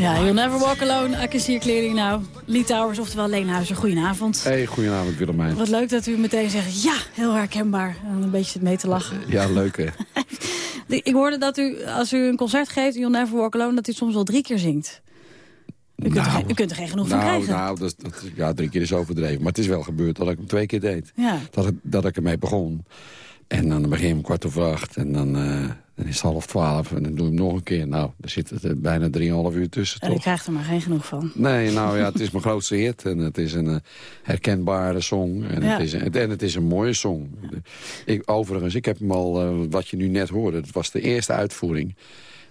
Ja, You'll Never Walk Alone, It Clearly Now. Lee Towers, oftewel Leenhuizen, goedenavond. Hey, goedenavond Willemijn. Wat leuk dat u meteen zegt, ja, heel herkenbaar. En een beetje mee te lachen. Ja, leuk hè. Ik hoorde dat u, als u een concert geeft, You'll Never Walk Alone... dat u het soms wel drie keer zingt. U kunt, er, geen- u kunt er geen genoeg van nou, krijgen. nou dat, dat, ja, drie keer is overdreven. Maar het is wel gebeurd dat ik hem twee keer deed. Ja. Dat, ik, dat ik ermee begon. En dan begin je om kwart over acht. En dan, eh, dan is het half twaalf. En dan doe je hem nog een keer. Nou, daar zit het, bijna drieënhalf uur tussen, En ik toch? krijg er maar geen genoeg van. Nee, nou ja, het is mijn grootste hit. En het is een eh, herkenbare song. En, Ja. het is, en het is een mooie song. Ik, overigens, ik heb hem al, eh, wat je nu net hoorde... het was de eerste uitvoering.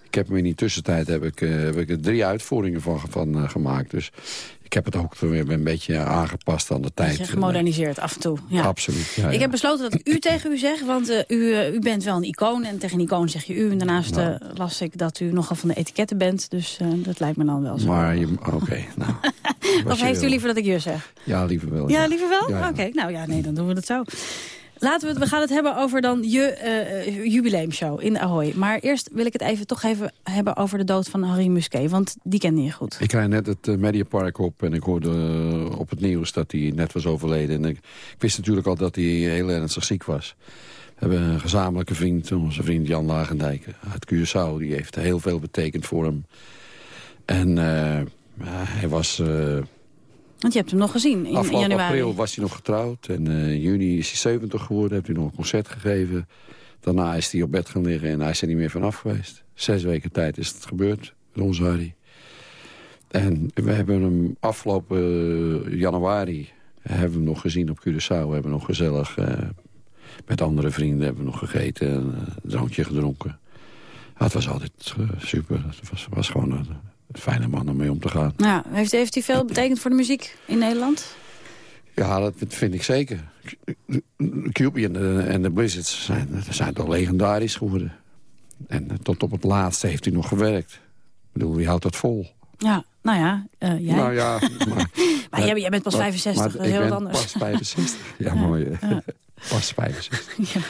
Ik heb hem in die tussentijd heb ik, heb ik er drie uitvoeringen van, van gemaakt. Dus ik heb het ook weer een beetje aangepast aan de tijd. Gemoderniseerd af en toe. Ja. Absoluut, ja, Ik ja. heb besloten dat ik u tegen u zeg, want eh, u, eh, u bent wel een icoon. En tegen een icoon zeg je u. En daarnaast Nou. eh, las ik dat u nogal van de etiketten bent. Dus dat lijkt me dan wel zo. Maar oké, nou. of heeft u liever dat ik je zeg? Ja, liever wel. Ja, liever wel? Oké, nou ja, nee, dan doen we dat zo. Laten we het, we gaan het hebben over dan je eh, jubileumshow in Ahoy. Maar eerst wil ik het even toch even hebben over de dood van Harry Musquet. Want die kende je goed. Ik krijg net het uh, Mediapark op en ik hoorde uh, op het nieuws dat hij net was overleden. En ik, ik, wist natuurlijk al dat hij heel ernstig ziek was. We hebben een gezamenlijke vriend, onze vriend Jan Lagendijk uit Curaçao. Die heeft heel veel betekend voor hem. En hij was... Want je hebt hem nog gezien in, Afgelopen januari. april was hij nog getrouwd. En uh, in juni is hij 70 geworden. Heeft hij nog een concert gegeven. Daarna is hij op bed gaan liggen en hij is er niet meer vanaf geweest. Zes weken tijd is het gebeurd met onze Harry. En we hebben hem afgelopen uh, januari hebben we hem nog gezien op Curaçao. We hebben nog gezellig uh, met andere vrienden hebben we nog gegeten. En, een drankje gedronken. Ja, het was altijd super. Het was, was gewoon een fijne man om mee om te gaan. Ja, heeft, heeft hij veel betekend voor de muziek in Nederland? Ja, dat vind ik zeker. Cupid en de, en de Blizzards zijn, zijn toch legendarisch geworden. En tot op het laatste heeft hij nog gewerkt. Ik bedoel, wie houdt dat vol? Ja, nou ja, uh, jij. Nou ja, maar... maar jij, jij, bent pas 65, maar dat is heel wat anders. pas 65. Ja, ja mooi. Ja. Pas 65. Ja.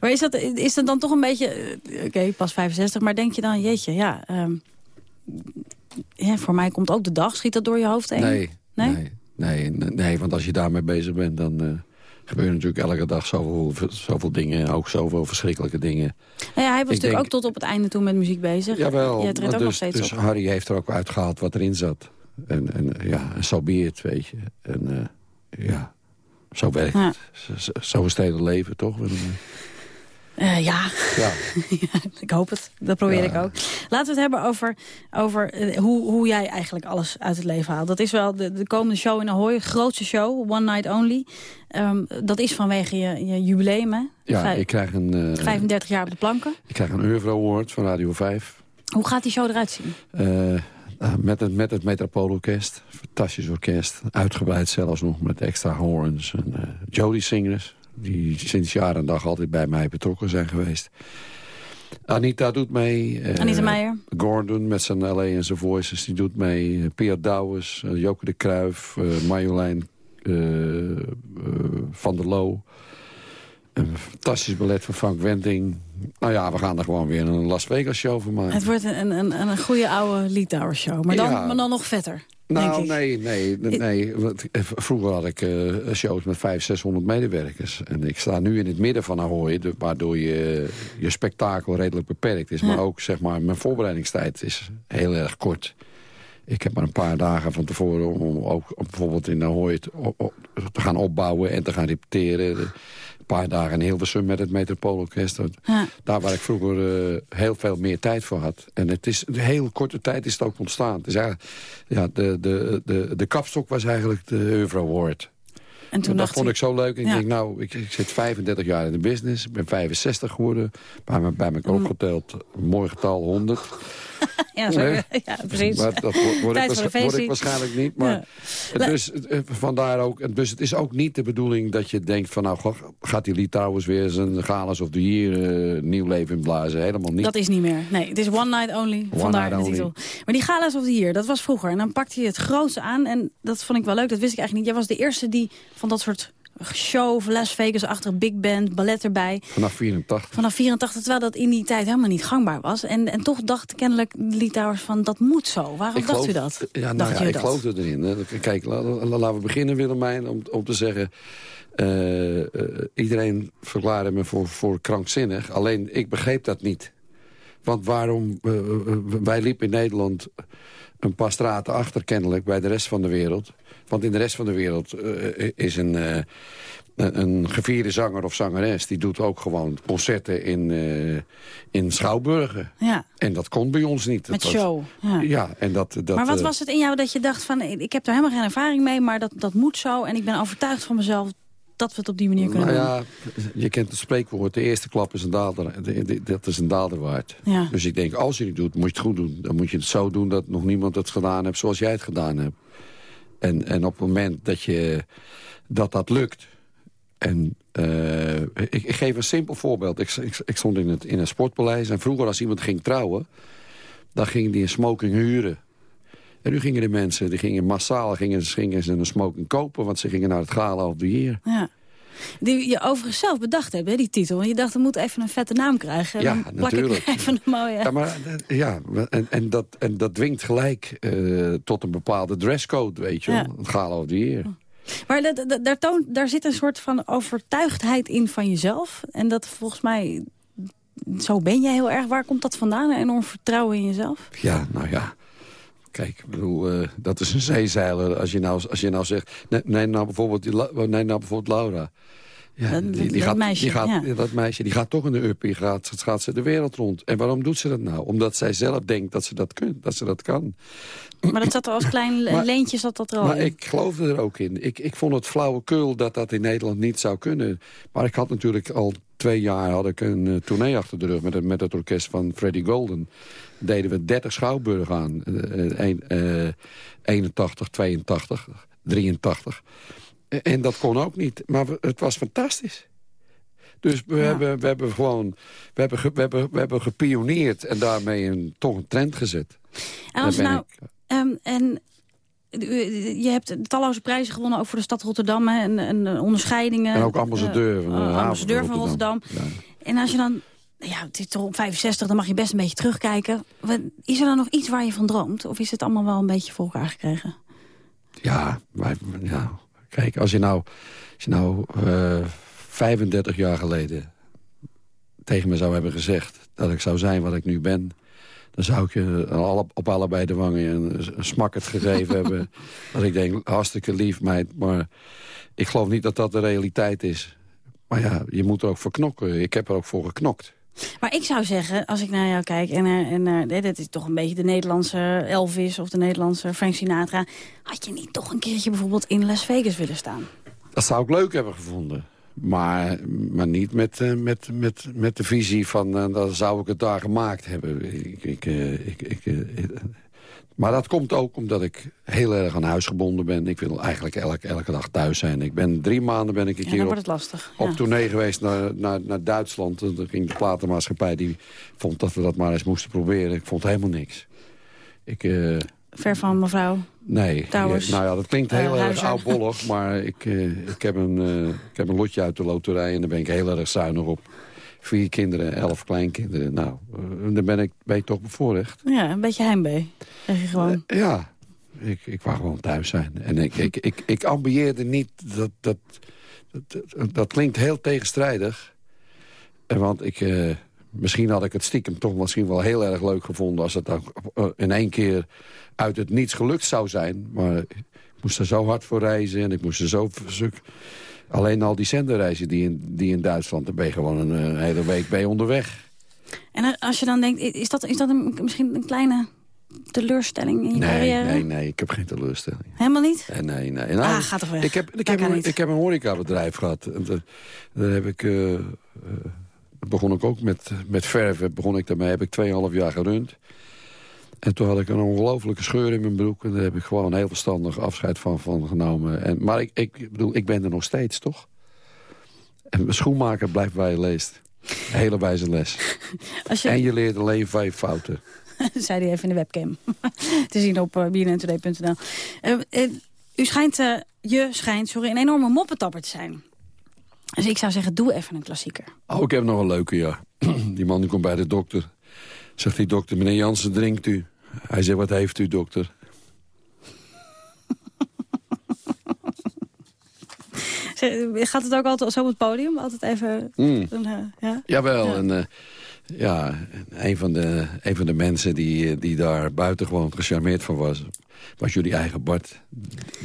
Maar is dat, is dat dan toch een beetje... Oké, okay, pas 65, maar denk je dan, jeetje, ja... Um, ja, voor mij komt ook de dag. Schiet dat door je hoofd heen? Nee, nee, nee, nee, nee want als je daarmee bezig bent... dan uh, gebeuren natuurlijk elke dag zoveel, zoveel dingen. Ook zoveel verschrikkelijke dingen. Nou ja, hij was ik natuurlijk denk, ook tot op het einde toe met muziek bezig. Jawel, ook dus, nog steeds dus op. Harry heeft er ook uitgehaald wat erin zat. En, en ja, zo be it, weet je. En uh, ja, zo werkt ja. het. Zo, zo is het hele leven, toch? Uh, ja. Ja. ja. ik hoop het. Dat probeer Ja. ik ook. Laten we het hebben over, over uh, hoe, hoe jij eigenlijk alles uit het leven haalt. Dat is wel de, de komende show in Ahoy. Grootste show, One Night Only. Um, dat is vanwege je, je jubileum, hè? Ja, Vijf- ik krijg een, uh, 35 jaar op de planken. ik krijg een Euro Award van Radio 5. Hoe gaat die show eruit zien? Uh, met het, met het Metropoolorkest. Fantastisch orkest. Uitgebreid zelfs nog met extra horns. En uh, Jody Singers. Die sinds jaar en dag altijd bij mij betrokken zijn geweest. Anita doet mee. Uh, Anita Meijer. Gordon met zijn LA en zijn Voices. Die doet mee. Uh, Pia Douwes. Uh, Joke de Kruif. Marjolein van der Loo. Een fantastisch ballet van Frank Wending. Nou ja, we gaan er gewoon weer een Las Vegas show van maken. Het wordt een, een, een goede oude Litouwer show. Maar dan, Ja. maar dan nog vetter. Nou, nee, nee, nee. Want, Vroeger had ik eh, shows met 500, 600 medewerkers. En ik sta nu in het midden van Ahoy, waardoor je, je spektakel redelijk beperkt is. Maar ook, zeg maar, mijn voorbereidingstijd is heel erg kort. Ik heb maar een paar dagen van tevoren om ook bijvoorbeeld in Ahoy te, op- op- te gaan opbouwen en te gaan repeteren. Een paar dagen in Hilversum met het Metropoolorkest. Ja. Daar waar ik vroeger eh, heel veel meer tijd voor had. En het is een heel korte tijd is het ook ontstaan. Is eigenlijk, ja, de, de, de, de kapstok was eigenlijk de Euro Award. En toen dat vond ik zo leuk. En ik Ja. denk, nou, ik, ik zit 35 jaar in de business. Ik ben 65 geworden. Bij me, bij me Mm. opgeteld, mooi getal, 100. Ja, zo, Nee. ja precies. Maar dat word, ik, de word waarschijnlijk niet. Maar Ja. dus, vandaar ook, dus het is ook niet de bedoeling dat je denkt van... nou, goh, gaat die Litouwers weer zijn Galas of the Year eh, nieuw leven inblazen. Helemaal niet. Dat is niet meer. Nee, het is One Night Only. vandaar Night de titel. Only. Maar die Galas of the Year, dat was vroeger. En dan pakte je het grootste aan. En dat vond ik wel leuk. Dat wist ik eigenlijk niet. Jij was de eerste die van dat soort show Las Vegas achter big band, ballet erbij. Vanaf 84. Vanaf 84, terwijl dat in die tijd helemaal niet gangbaar was. En, en toch dacht kennelijk Litouwers van, dat moet zo. Waarom dacht geloof- u dat? Ja, nou dacht ja, u ik dat? erin. hè. Kijk, la- la- laten we beginnen, Willemijn, om, om te zeggen... eh, eh, iedereen verklaarde me voor, voor krankzinnig. Alleen, ik begreep dat niet. Want waarom... eh, wij liepen in Nederland een paar straten achter, kennelijk, bij de rest van de wereld. Want in de rest van de wereld eh, is een... eh, een- gevierde zanger of zangeres... die doet ook gewoon concerten in, eh, in Schouwburgen. Ja, En dat kon bij ons niet. met Dat was- show. Ja. Ja, en dat... dat maar wat eh, was het in jou dat je dacht van, ik heb er helemaal geen ervaring mee, maar dat, dat moet zo. En ik ben overtuigd van mezelf dat we het op die manier kunnen Nou doen. ja, je kent het spreekwoord, de eerste klap is een daalder, de- de- dat is een daalder waard. Ja. Dus ik denk, als je het doet, moet je het goed doen. Dan moet je het zo doen dat nog niemand het gedaan heeft zoals jij het gedaan hebt. En, en op het moment dat je, dat, dat lukt... En eh, ik, ik geef een simpel voorbeeld. Ik, ik, stond in het, in een sportpaleis en vroeger als iemand ging trouwen... dan ging die een smoking huren. En nu gingen de mensen, die gingen massaal gingen, gingen ze een smoking kopen... want ze gingen naar het gala of year. Ja. Die je overigens zelf bedacht hebt, hè, die titel. Want je dacht, we moeten even een vette naam krijgen. Ja, dan plak natuurlijk. ik er even een mooie... Ja, maar, eh, ja en, en, dat, en dat dwingt gelijk eh, tot een bepaalde dresscode, weet je wel. Ja. Het gaat over de eer. Maar dat, dat- daar, toont, daar zit een soort van overtuigdheid in van jezelf. En dat volgens mij, zo ben je heel erg. Waar komt dat vandaan? Een enorm vertrouwen in jezelf? Ja, nou ja. Kijk, ik bedoel, eh, dat is een zeezeiler. Als je nou, als je nou zegt, nee, nee, nou bijvoorbeeld, nee, nou bijvoorbeeld Laura. Ja, Dat- die, die dat gaat, meisje, die gaat, ja. dat meisje, die gaat toch in de uppie, gaat, gaat ze de wereld rond. En waarom doet ze dat nou? Omdat zij zelf denkt dat ze dat, kun, dat, ze dat kan. Maar dat zat er als klein Maar- leentje zat dat er al Maar in. ik geloofde er ook in. Ik, ik vond het flauwekul dat dat in Nederland niet zou kunnen. Maar ik had natuurlijk al twee jaar had ik een uh, tournee achter de rug... met het, met het orkest van Freddie Golden. Deden we 30 schouwburgen aan. Uh, een, uh, 81, 82, 83. En dat kon ook niet. Maar het was fantastisch. Dus we, Ja. hebben, we hebben gewoon we hebben, we hebben, we hebben gepioneerd en daarmee een, toch een trend gezet. En als nou, ehm, en je hebt talloze prijzen gewonnen, ook voor de stad Rotterdam. hè, En, en eh, onderscheidingen. En ook ambassadeur eh, van eh, ambassadeur van Rotterdam. Rotterdam. En als je dan, ja, het is toch op 65, dan mag je best een beetje terugkijken. Is er dan nog iets waar je van droomt? Of is het allemaal wel een beetje voor elkaar gekregen? Ja, maar, ja, kijk, als je nou, als je nou eh, 35 jaar geleden tegen me zou hebben gezegd... dat ik zou zijn wat ik nu ben... dan zou ik je op allebei de wangen een, een smakkerd gegeven hebben. Dat ik denk, hartstikke lief meid, maar ik geloof niet dat dat de realiteit is. Maar ja, je moet er ook voor knokken. Ik heb er ook voor geknokt. Maar ik zou zeggen, als ik naar jou kijk... en, eh, en eh, nee, dit is toch een beetje de Nederlandse Elvis... of de Nederlandse Frank Sinatra... had je niet toch een keertje bijvoorbeeld in Las Vegas willen staan? Dat zou ik leuk hebben gevonden. Maar, maar niet met, eh, met, met, met de visie van... eh, dan zou ik het daar gemaakt hebben. Ik, ik, ik, maar dat komt ook omdat ik heel erg aan huis gebonden ben. Ik wil eigenlijk elke, elke dag thuis zijn. Ik ben drie maanden ben ik een Ja, keer op, lastig. op ja. tournee geweest naar, naar, naar Duitsland. En toen ging de platenmaatschappij die vond dat we dat maar eens moesten proberen. Ik vond helemaal niks. Ik... eh, Ver van mevrouw. Nee, Towers. Ja, nou ja, dat klinkt Eh, heel erg oudbollig, maar ik, eh, ik, heb een, ik heb een lotje uit de loterij en daar ben ik heel erg zuinig op. Vier kinderen, elf kleinkinderen. Nou, eh, daar ben ik, ben ik toch bevoorrecht. Ja, een beetje heimwee. Zeg je gewoon. Ja, ik, ik wou gewoon thuis zijn. En ik, ik, ik, ik ambieerde niet, dat, dat, dat, dat, klinkt heel tegenstrijdig. Eh, Want ik, eh, misschien had ik het stiekem toch misschien wel heel erg leuk gevonden... als het dan eh, in één keer uit het niets gelukt zou zijn. Maar ik moest er zo hard voor reizen en ik moest er zo... Alleen al die zenderreizen die in, die in Duitsland... daar ben je gewoon een, eh, hele week bij onderweg. En als je dan denkt, is dat, is dat een, misschien een kleine teleurstelling in je Nee, carrière? nee, nee, ik heb geen teleurstelling. Helemaal niet? Eh, Nee, nee. Ah, gaat toch weg. Ik heb, ik, heb een, ik heb een horecabedrijf gehad. En daar- daar heb ik... eh, begon ik ook met, met verven. Begon ik daarmee. Heb ik 2,5 jaar gerund. En toen had ik een ongelofelijke scheur in mijn broek. En daar heb ik gewoon heel verstandig afscheid van, van genomen. En, maar ik, ik bedoel, ik ben er nog steeds, toch? En mijn schoenmaker blijft waar je leest. Hele wijze les. Als je- En je leert alleen vijf fouten. zei hij even in de webcam. Te zien op uh, bnntoday.nl. Eh, eh, u schijnt, eh, je schijnt, sorry, een enorme moppetapper te zijn. Dus ik zou zeggen, doe even een klassieker. Oh, ik heb nog een leuke, ja. Die man die komt bij de dokter. Zegt die dokter, meneer Jansen, drinkt u? Hij zegt, wat heeft u, dokter? Gaat het ook altijd zo op het podium? Altijd even... Mm. een, eh, ja? Jawel, Ja. en eh, ja, een van, de, een van de mensen die, eh, die daar buitengewoon gecharmeerd van was... was jullie eigen Bart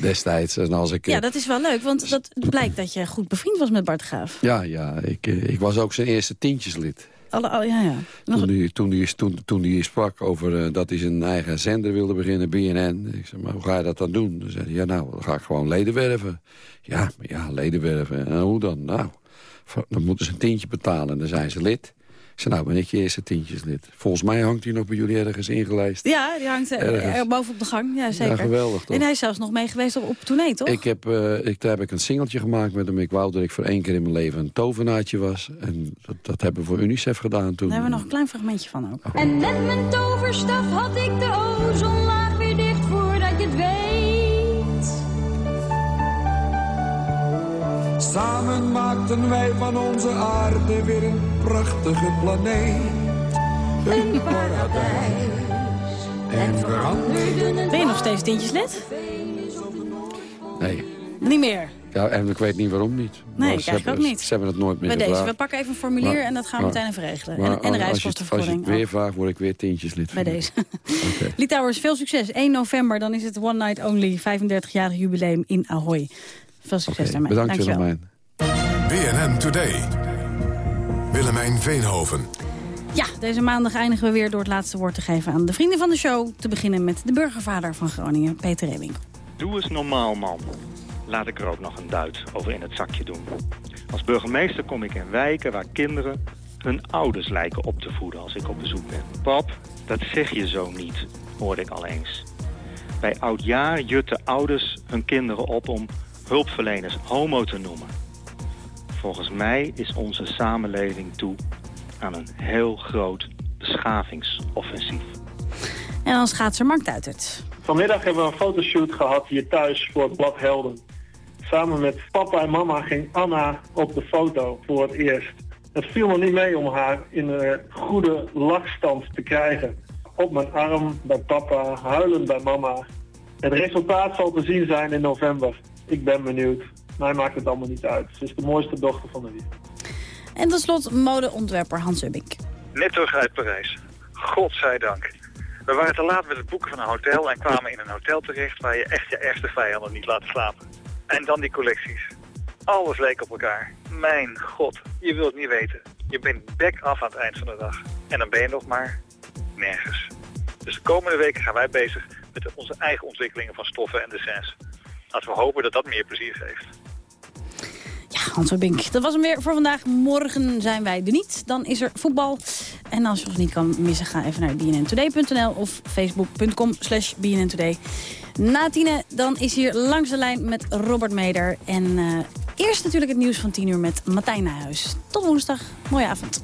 destijds. En als ik, ja, dat is wel leuk, want dat blijkt dat je goed bevriend was met Bart Graaf. ja, ja ik, ik was ook zijn eerste tientjeslid. Alle, al- ja, ja. Toen hij, toen, hij, toen, toen hij sprak over eh, dat hij zijn eigen zender wilde beginnen, BNN. Ik zei, maar hoe ga je dat dan doen? Dan zei hij, ja nou, dan ga ik gewoon leden werven. Ja, maar ja, leden werven. En hoe dan? Nou, dan moeten ze een tientje betalen en dan zijn ze lid. Ik zei, nou ben ik je eerste tientjeslid. Volgens mij hangt hij nog bij jullie ergens ingelijst. ja, die hangt eh, Ergens. er boven op de gang. Ja, zeker. Ja, geweldig toch? En hij is zelfs nog mee geweest op, op tournee, toch? Ik heb, eh, ik, daar heb ik een singeltje gemaakt met hem. Ik wou dat ik voor één keer in mijn leven een tovenaartje was. En dat, dat hebben we voor UNICEF gedaan toen. Daar hebben we nog een klein fragmentje van ook. En met mijn toverstaf had ik de ozonlaag Samen maakten wij van onze aarde weer een prachtige planeet. Een paradijs. En veranderden Ben je nog steeds tintjeslid? Nee. Niet meer. Ja, en ik weet niet waarom niet. Nee, Maar ik hebben- ook niet. Ze hebben het nooit meer Bij deze. We pakken even een formulier Maar- en dat gaan we maar- meteen even regelen. maar En, en je- reiskostenvergoeding. Als je het weer vraagt, word ik weer tientjeslid. bij deze. Litouwers, veel succes. 1 november, dan is het One Night Only 35-jarig jubileum in Ahoy. Veel succes daarmee. bedankt Dankjewel. Willemijn. BNN Today. Willemijn Veenhoven. Ja, deze maandag eindigen we weer door het laatste woord te geven aan de vrienden van de show. Te beginnen met de burgervader van Groningen, Peter Reming. Doe eens normaal, man. Laat ik er ook nog een duit over in het zakje doen. Als burgemeester kom ik in wijken waar kinderen hun ouders lijken op te voeden als ik op bezoek ben. Pap, dat zeg je zo niet, hoorde ik al eens. Bij oudjaar jutten ouders hun kinderen op om hulpverleners homo te noemen. Volgens mij is onze samenleving toe aan een heel groot beschavingsoffensief. En dan schaatser Mark Duitert. Vanmiddag hebben we een fotoshoot gehad hier thuis voor het blad Helden. Samen met papa en mama ging Anna op de foto voor het eerst. Het viel me niet mee om haar in een goede lachstand te krijgen. Op mijn arm bij papa, huilend bij mama. Het resultaat zal te zien zijn in november. Ik ben benieuwd. Mij maakt het allemaal niet uit. Ze is de mooiste dochter van de wereld. En tot slot modeontwerper Hans Ubbink. Net terug uit Parijs. Godzijdank. We waren te laat met het boeken van een hotel en kwamen in een hotel terecht waar je echt je ergste vijanden niet laat slapen. En dan die collecties. Alles leek op elkaar. Mijn god, je wilt niet weten. Je bent bek af aan het eind van de dag. En dan ben je nog maar nergens. Dus de komende weken gaan wij bezig met onze eigen ontwikkelingen van stoffen en dessins. Laten we hopen dat dat meer plezier geeft. Ja, Hans Ubbink. Dat was hem weer voor vandaag. Morgen zijn wij er niet. Dan is er voetbal. En als je ons niet kan missen, ga even naar bnntoday.nl of facebook.com slash bnntoday. Na tienen, dan is hier langs de lijn met Robert Meder. En eh, eerst natuurlijk het nieuws van 10 uur met Martijn Nijhuis. Tot woensdag. Mooie avond.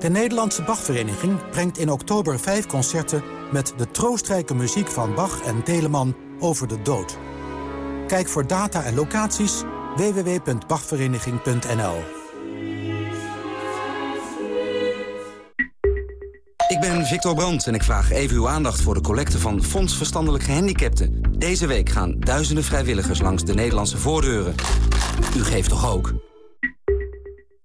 De Nederlandse Bachvereniging brengt in oktober vijf concerten... met de troostrijke muziek van Bach en Telemann over de dood. Kijk voor data en locaties www.bachvereniging.nl. Ik ben Victor Brandt en ik vraag even uw aandacht voor de collecte van Fonds Verstandelijk Gehandicapten. Deze week gaan duizenden vrijwilligers langs de Nederlandse voordeuren. U geeft toch ook?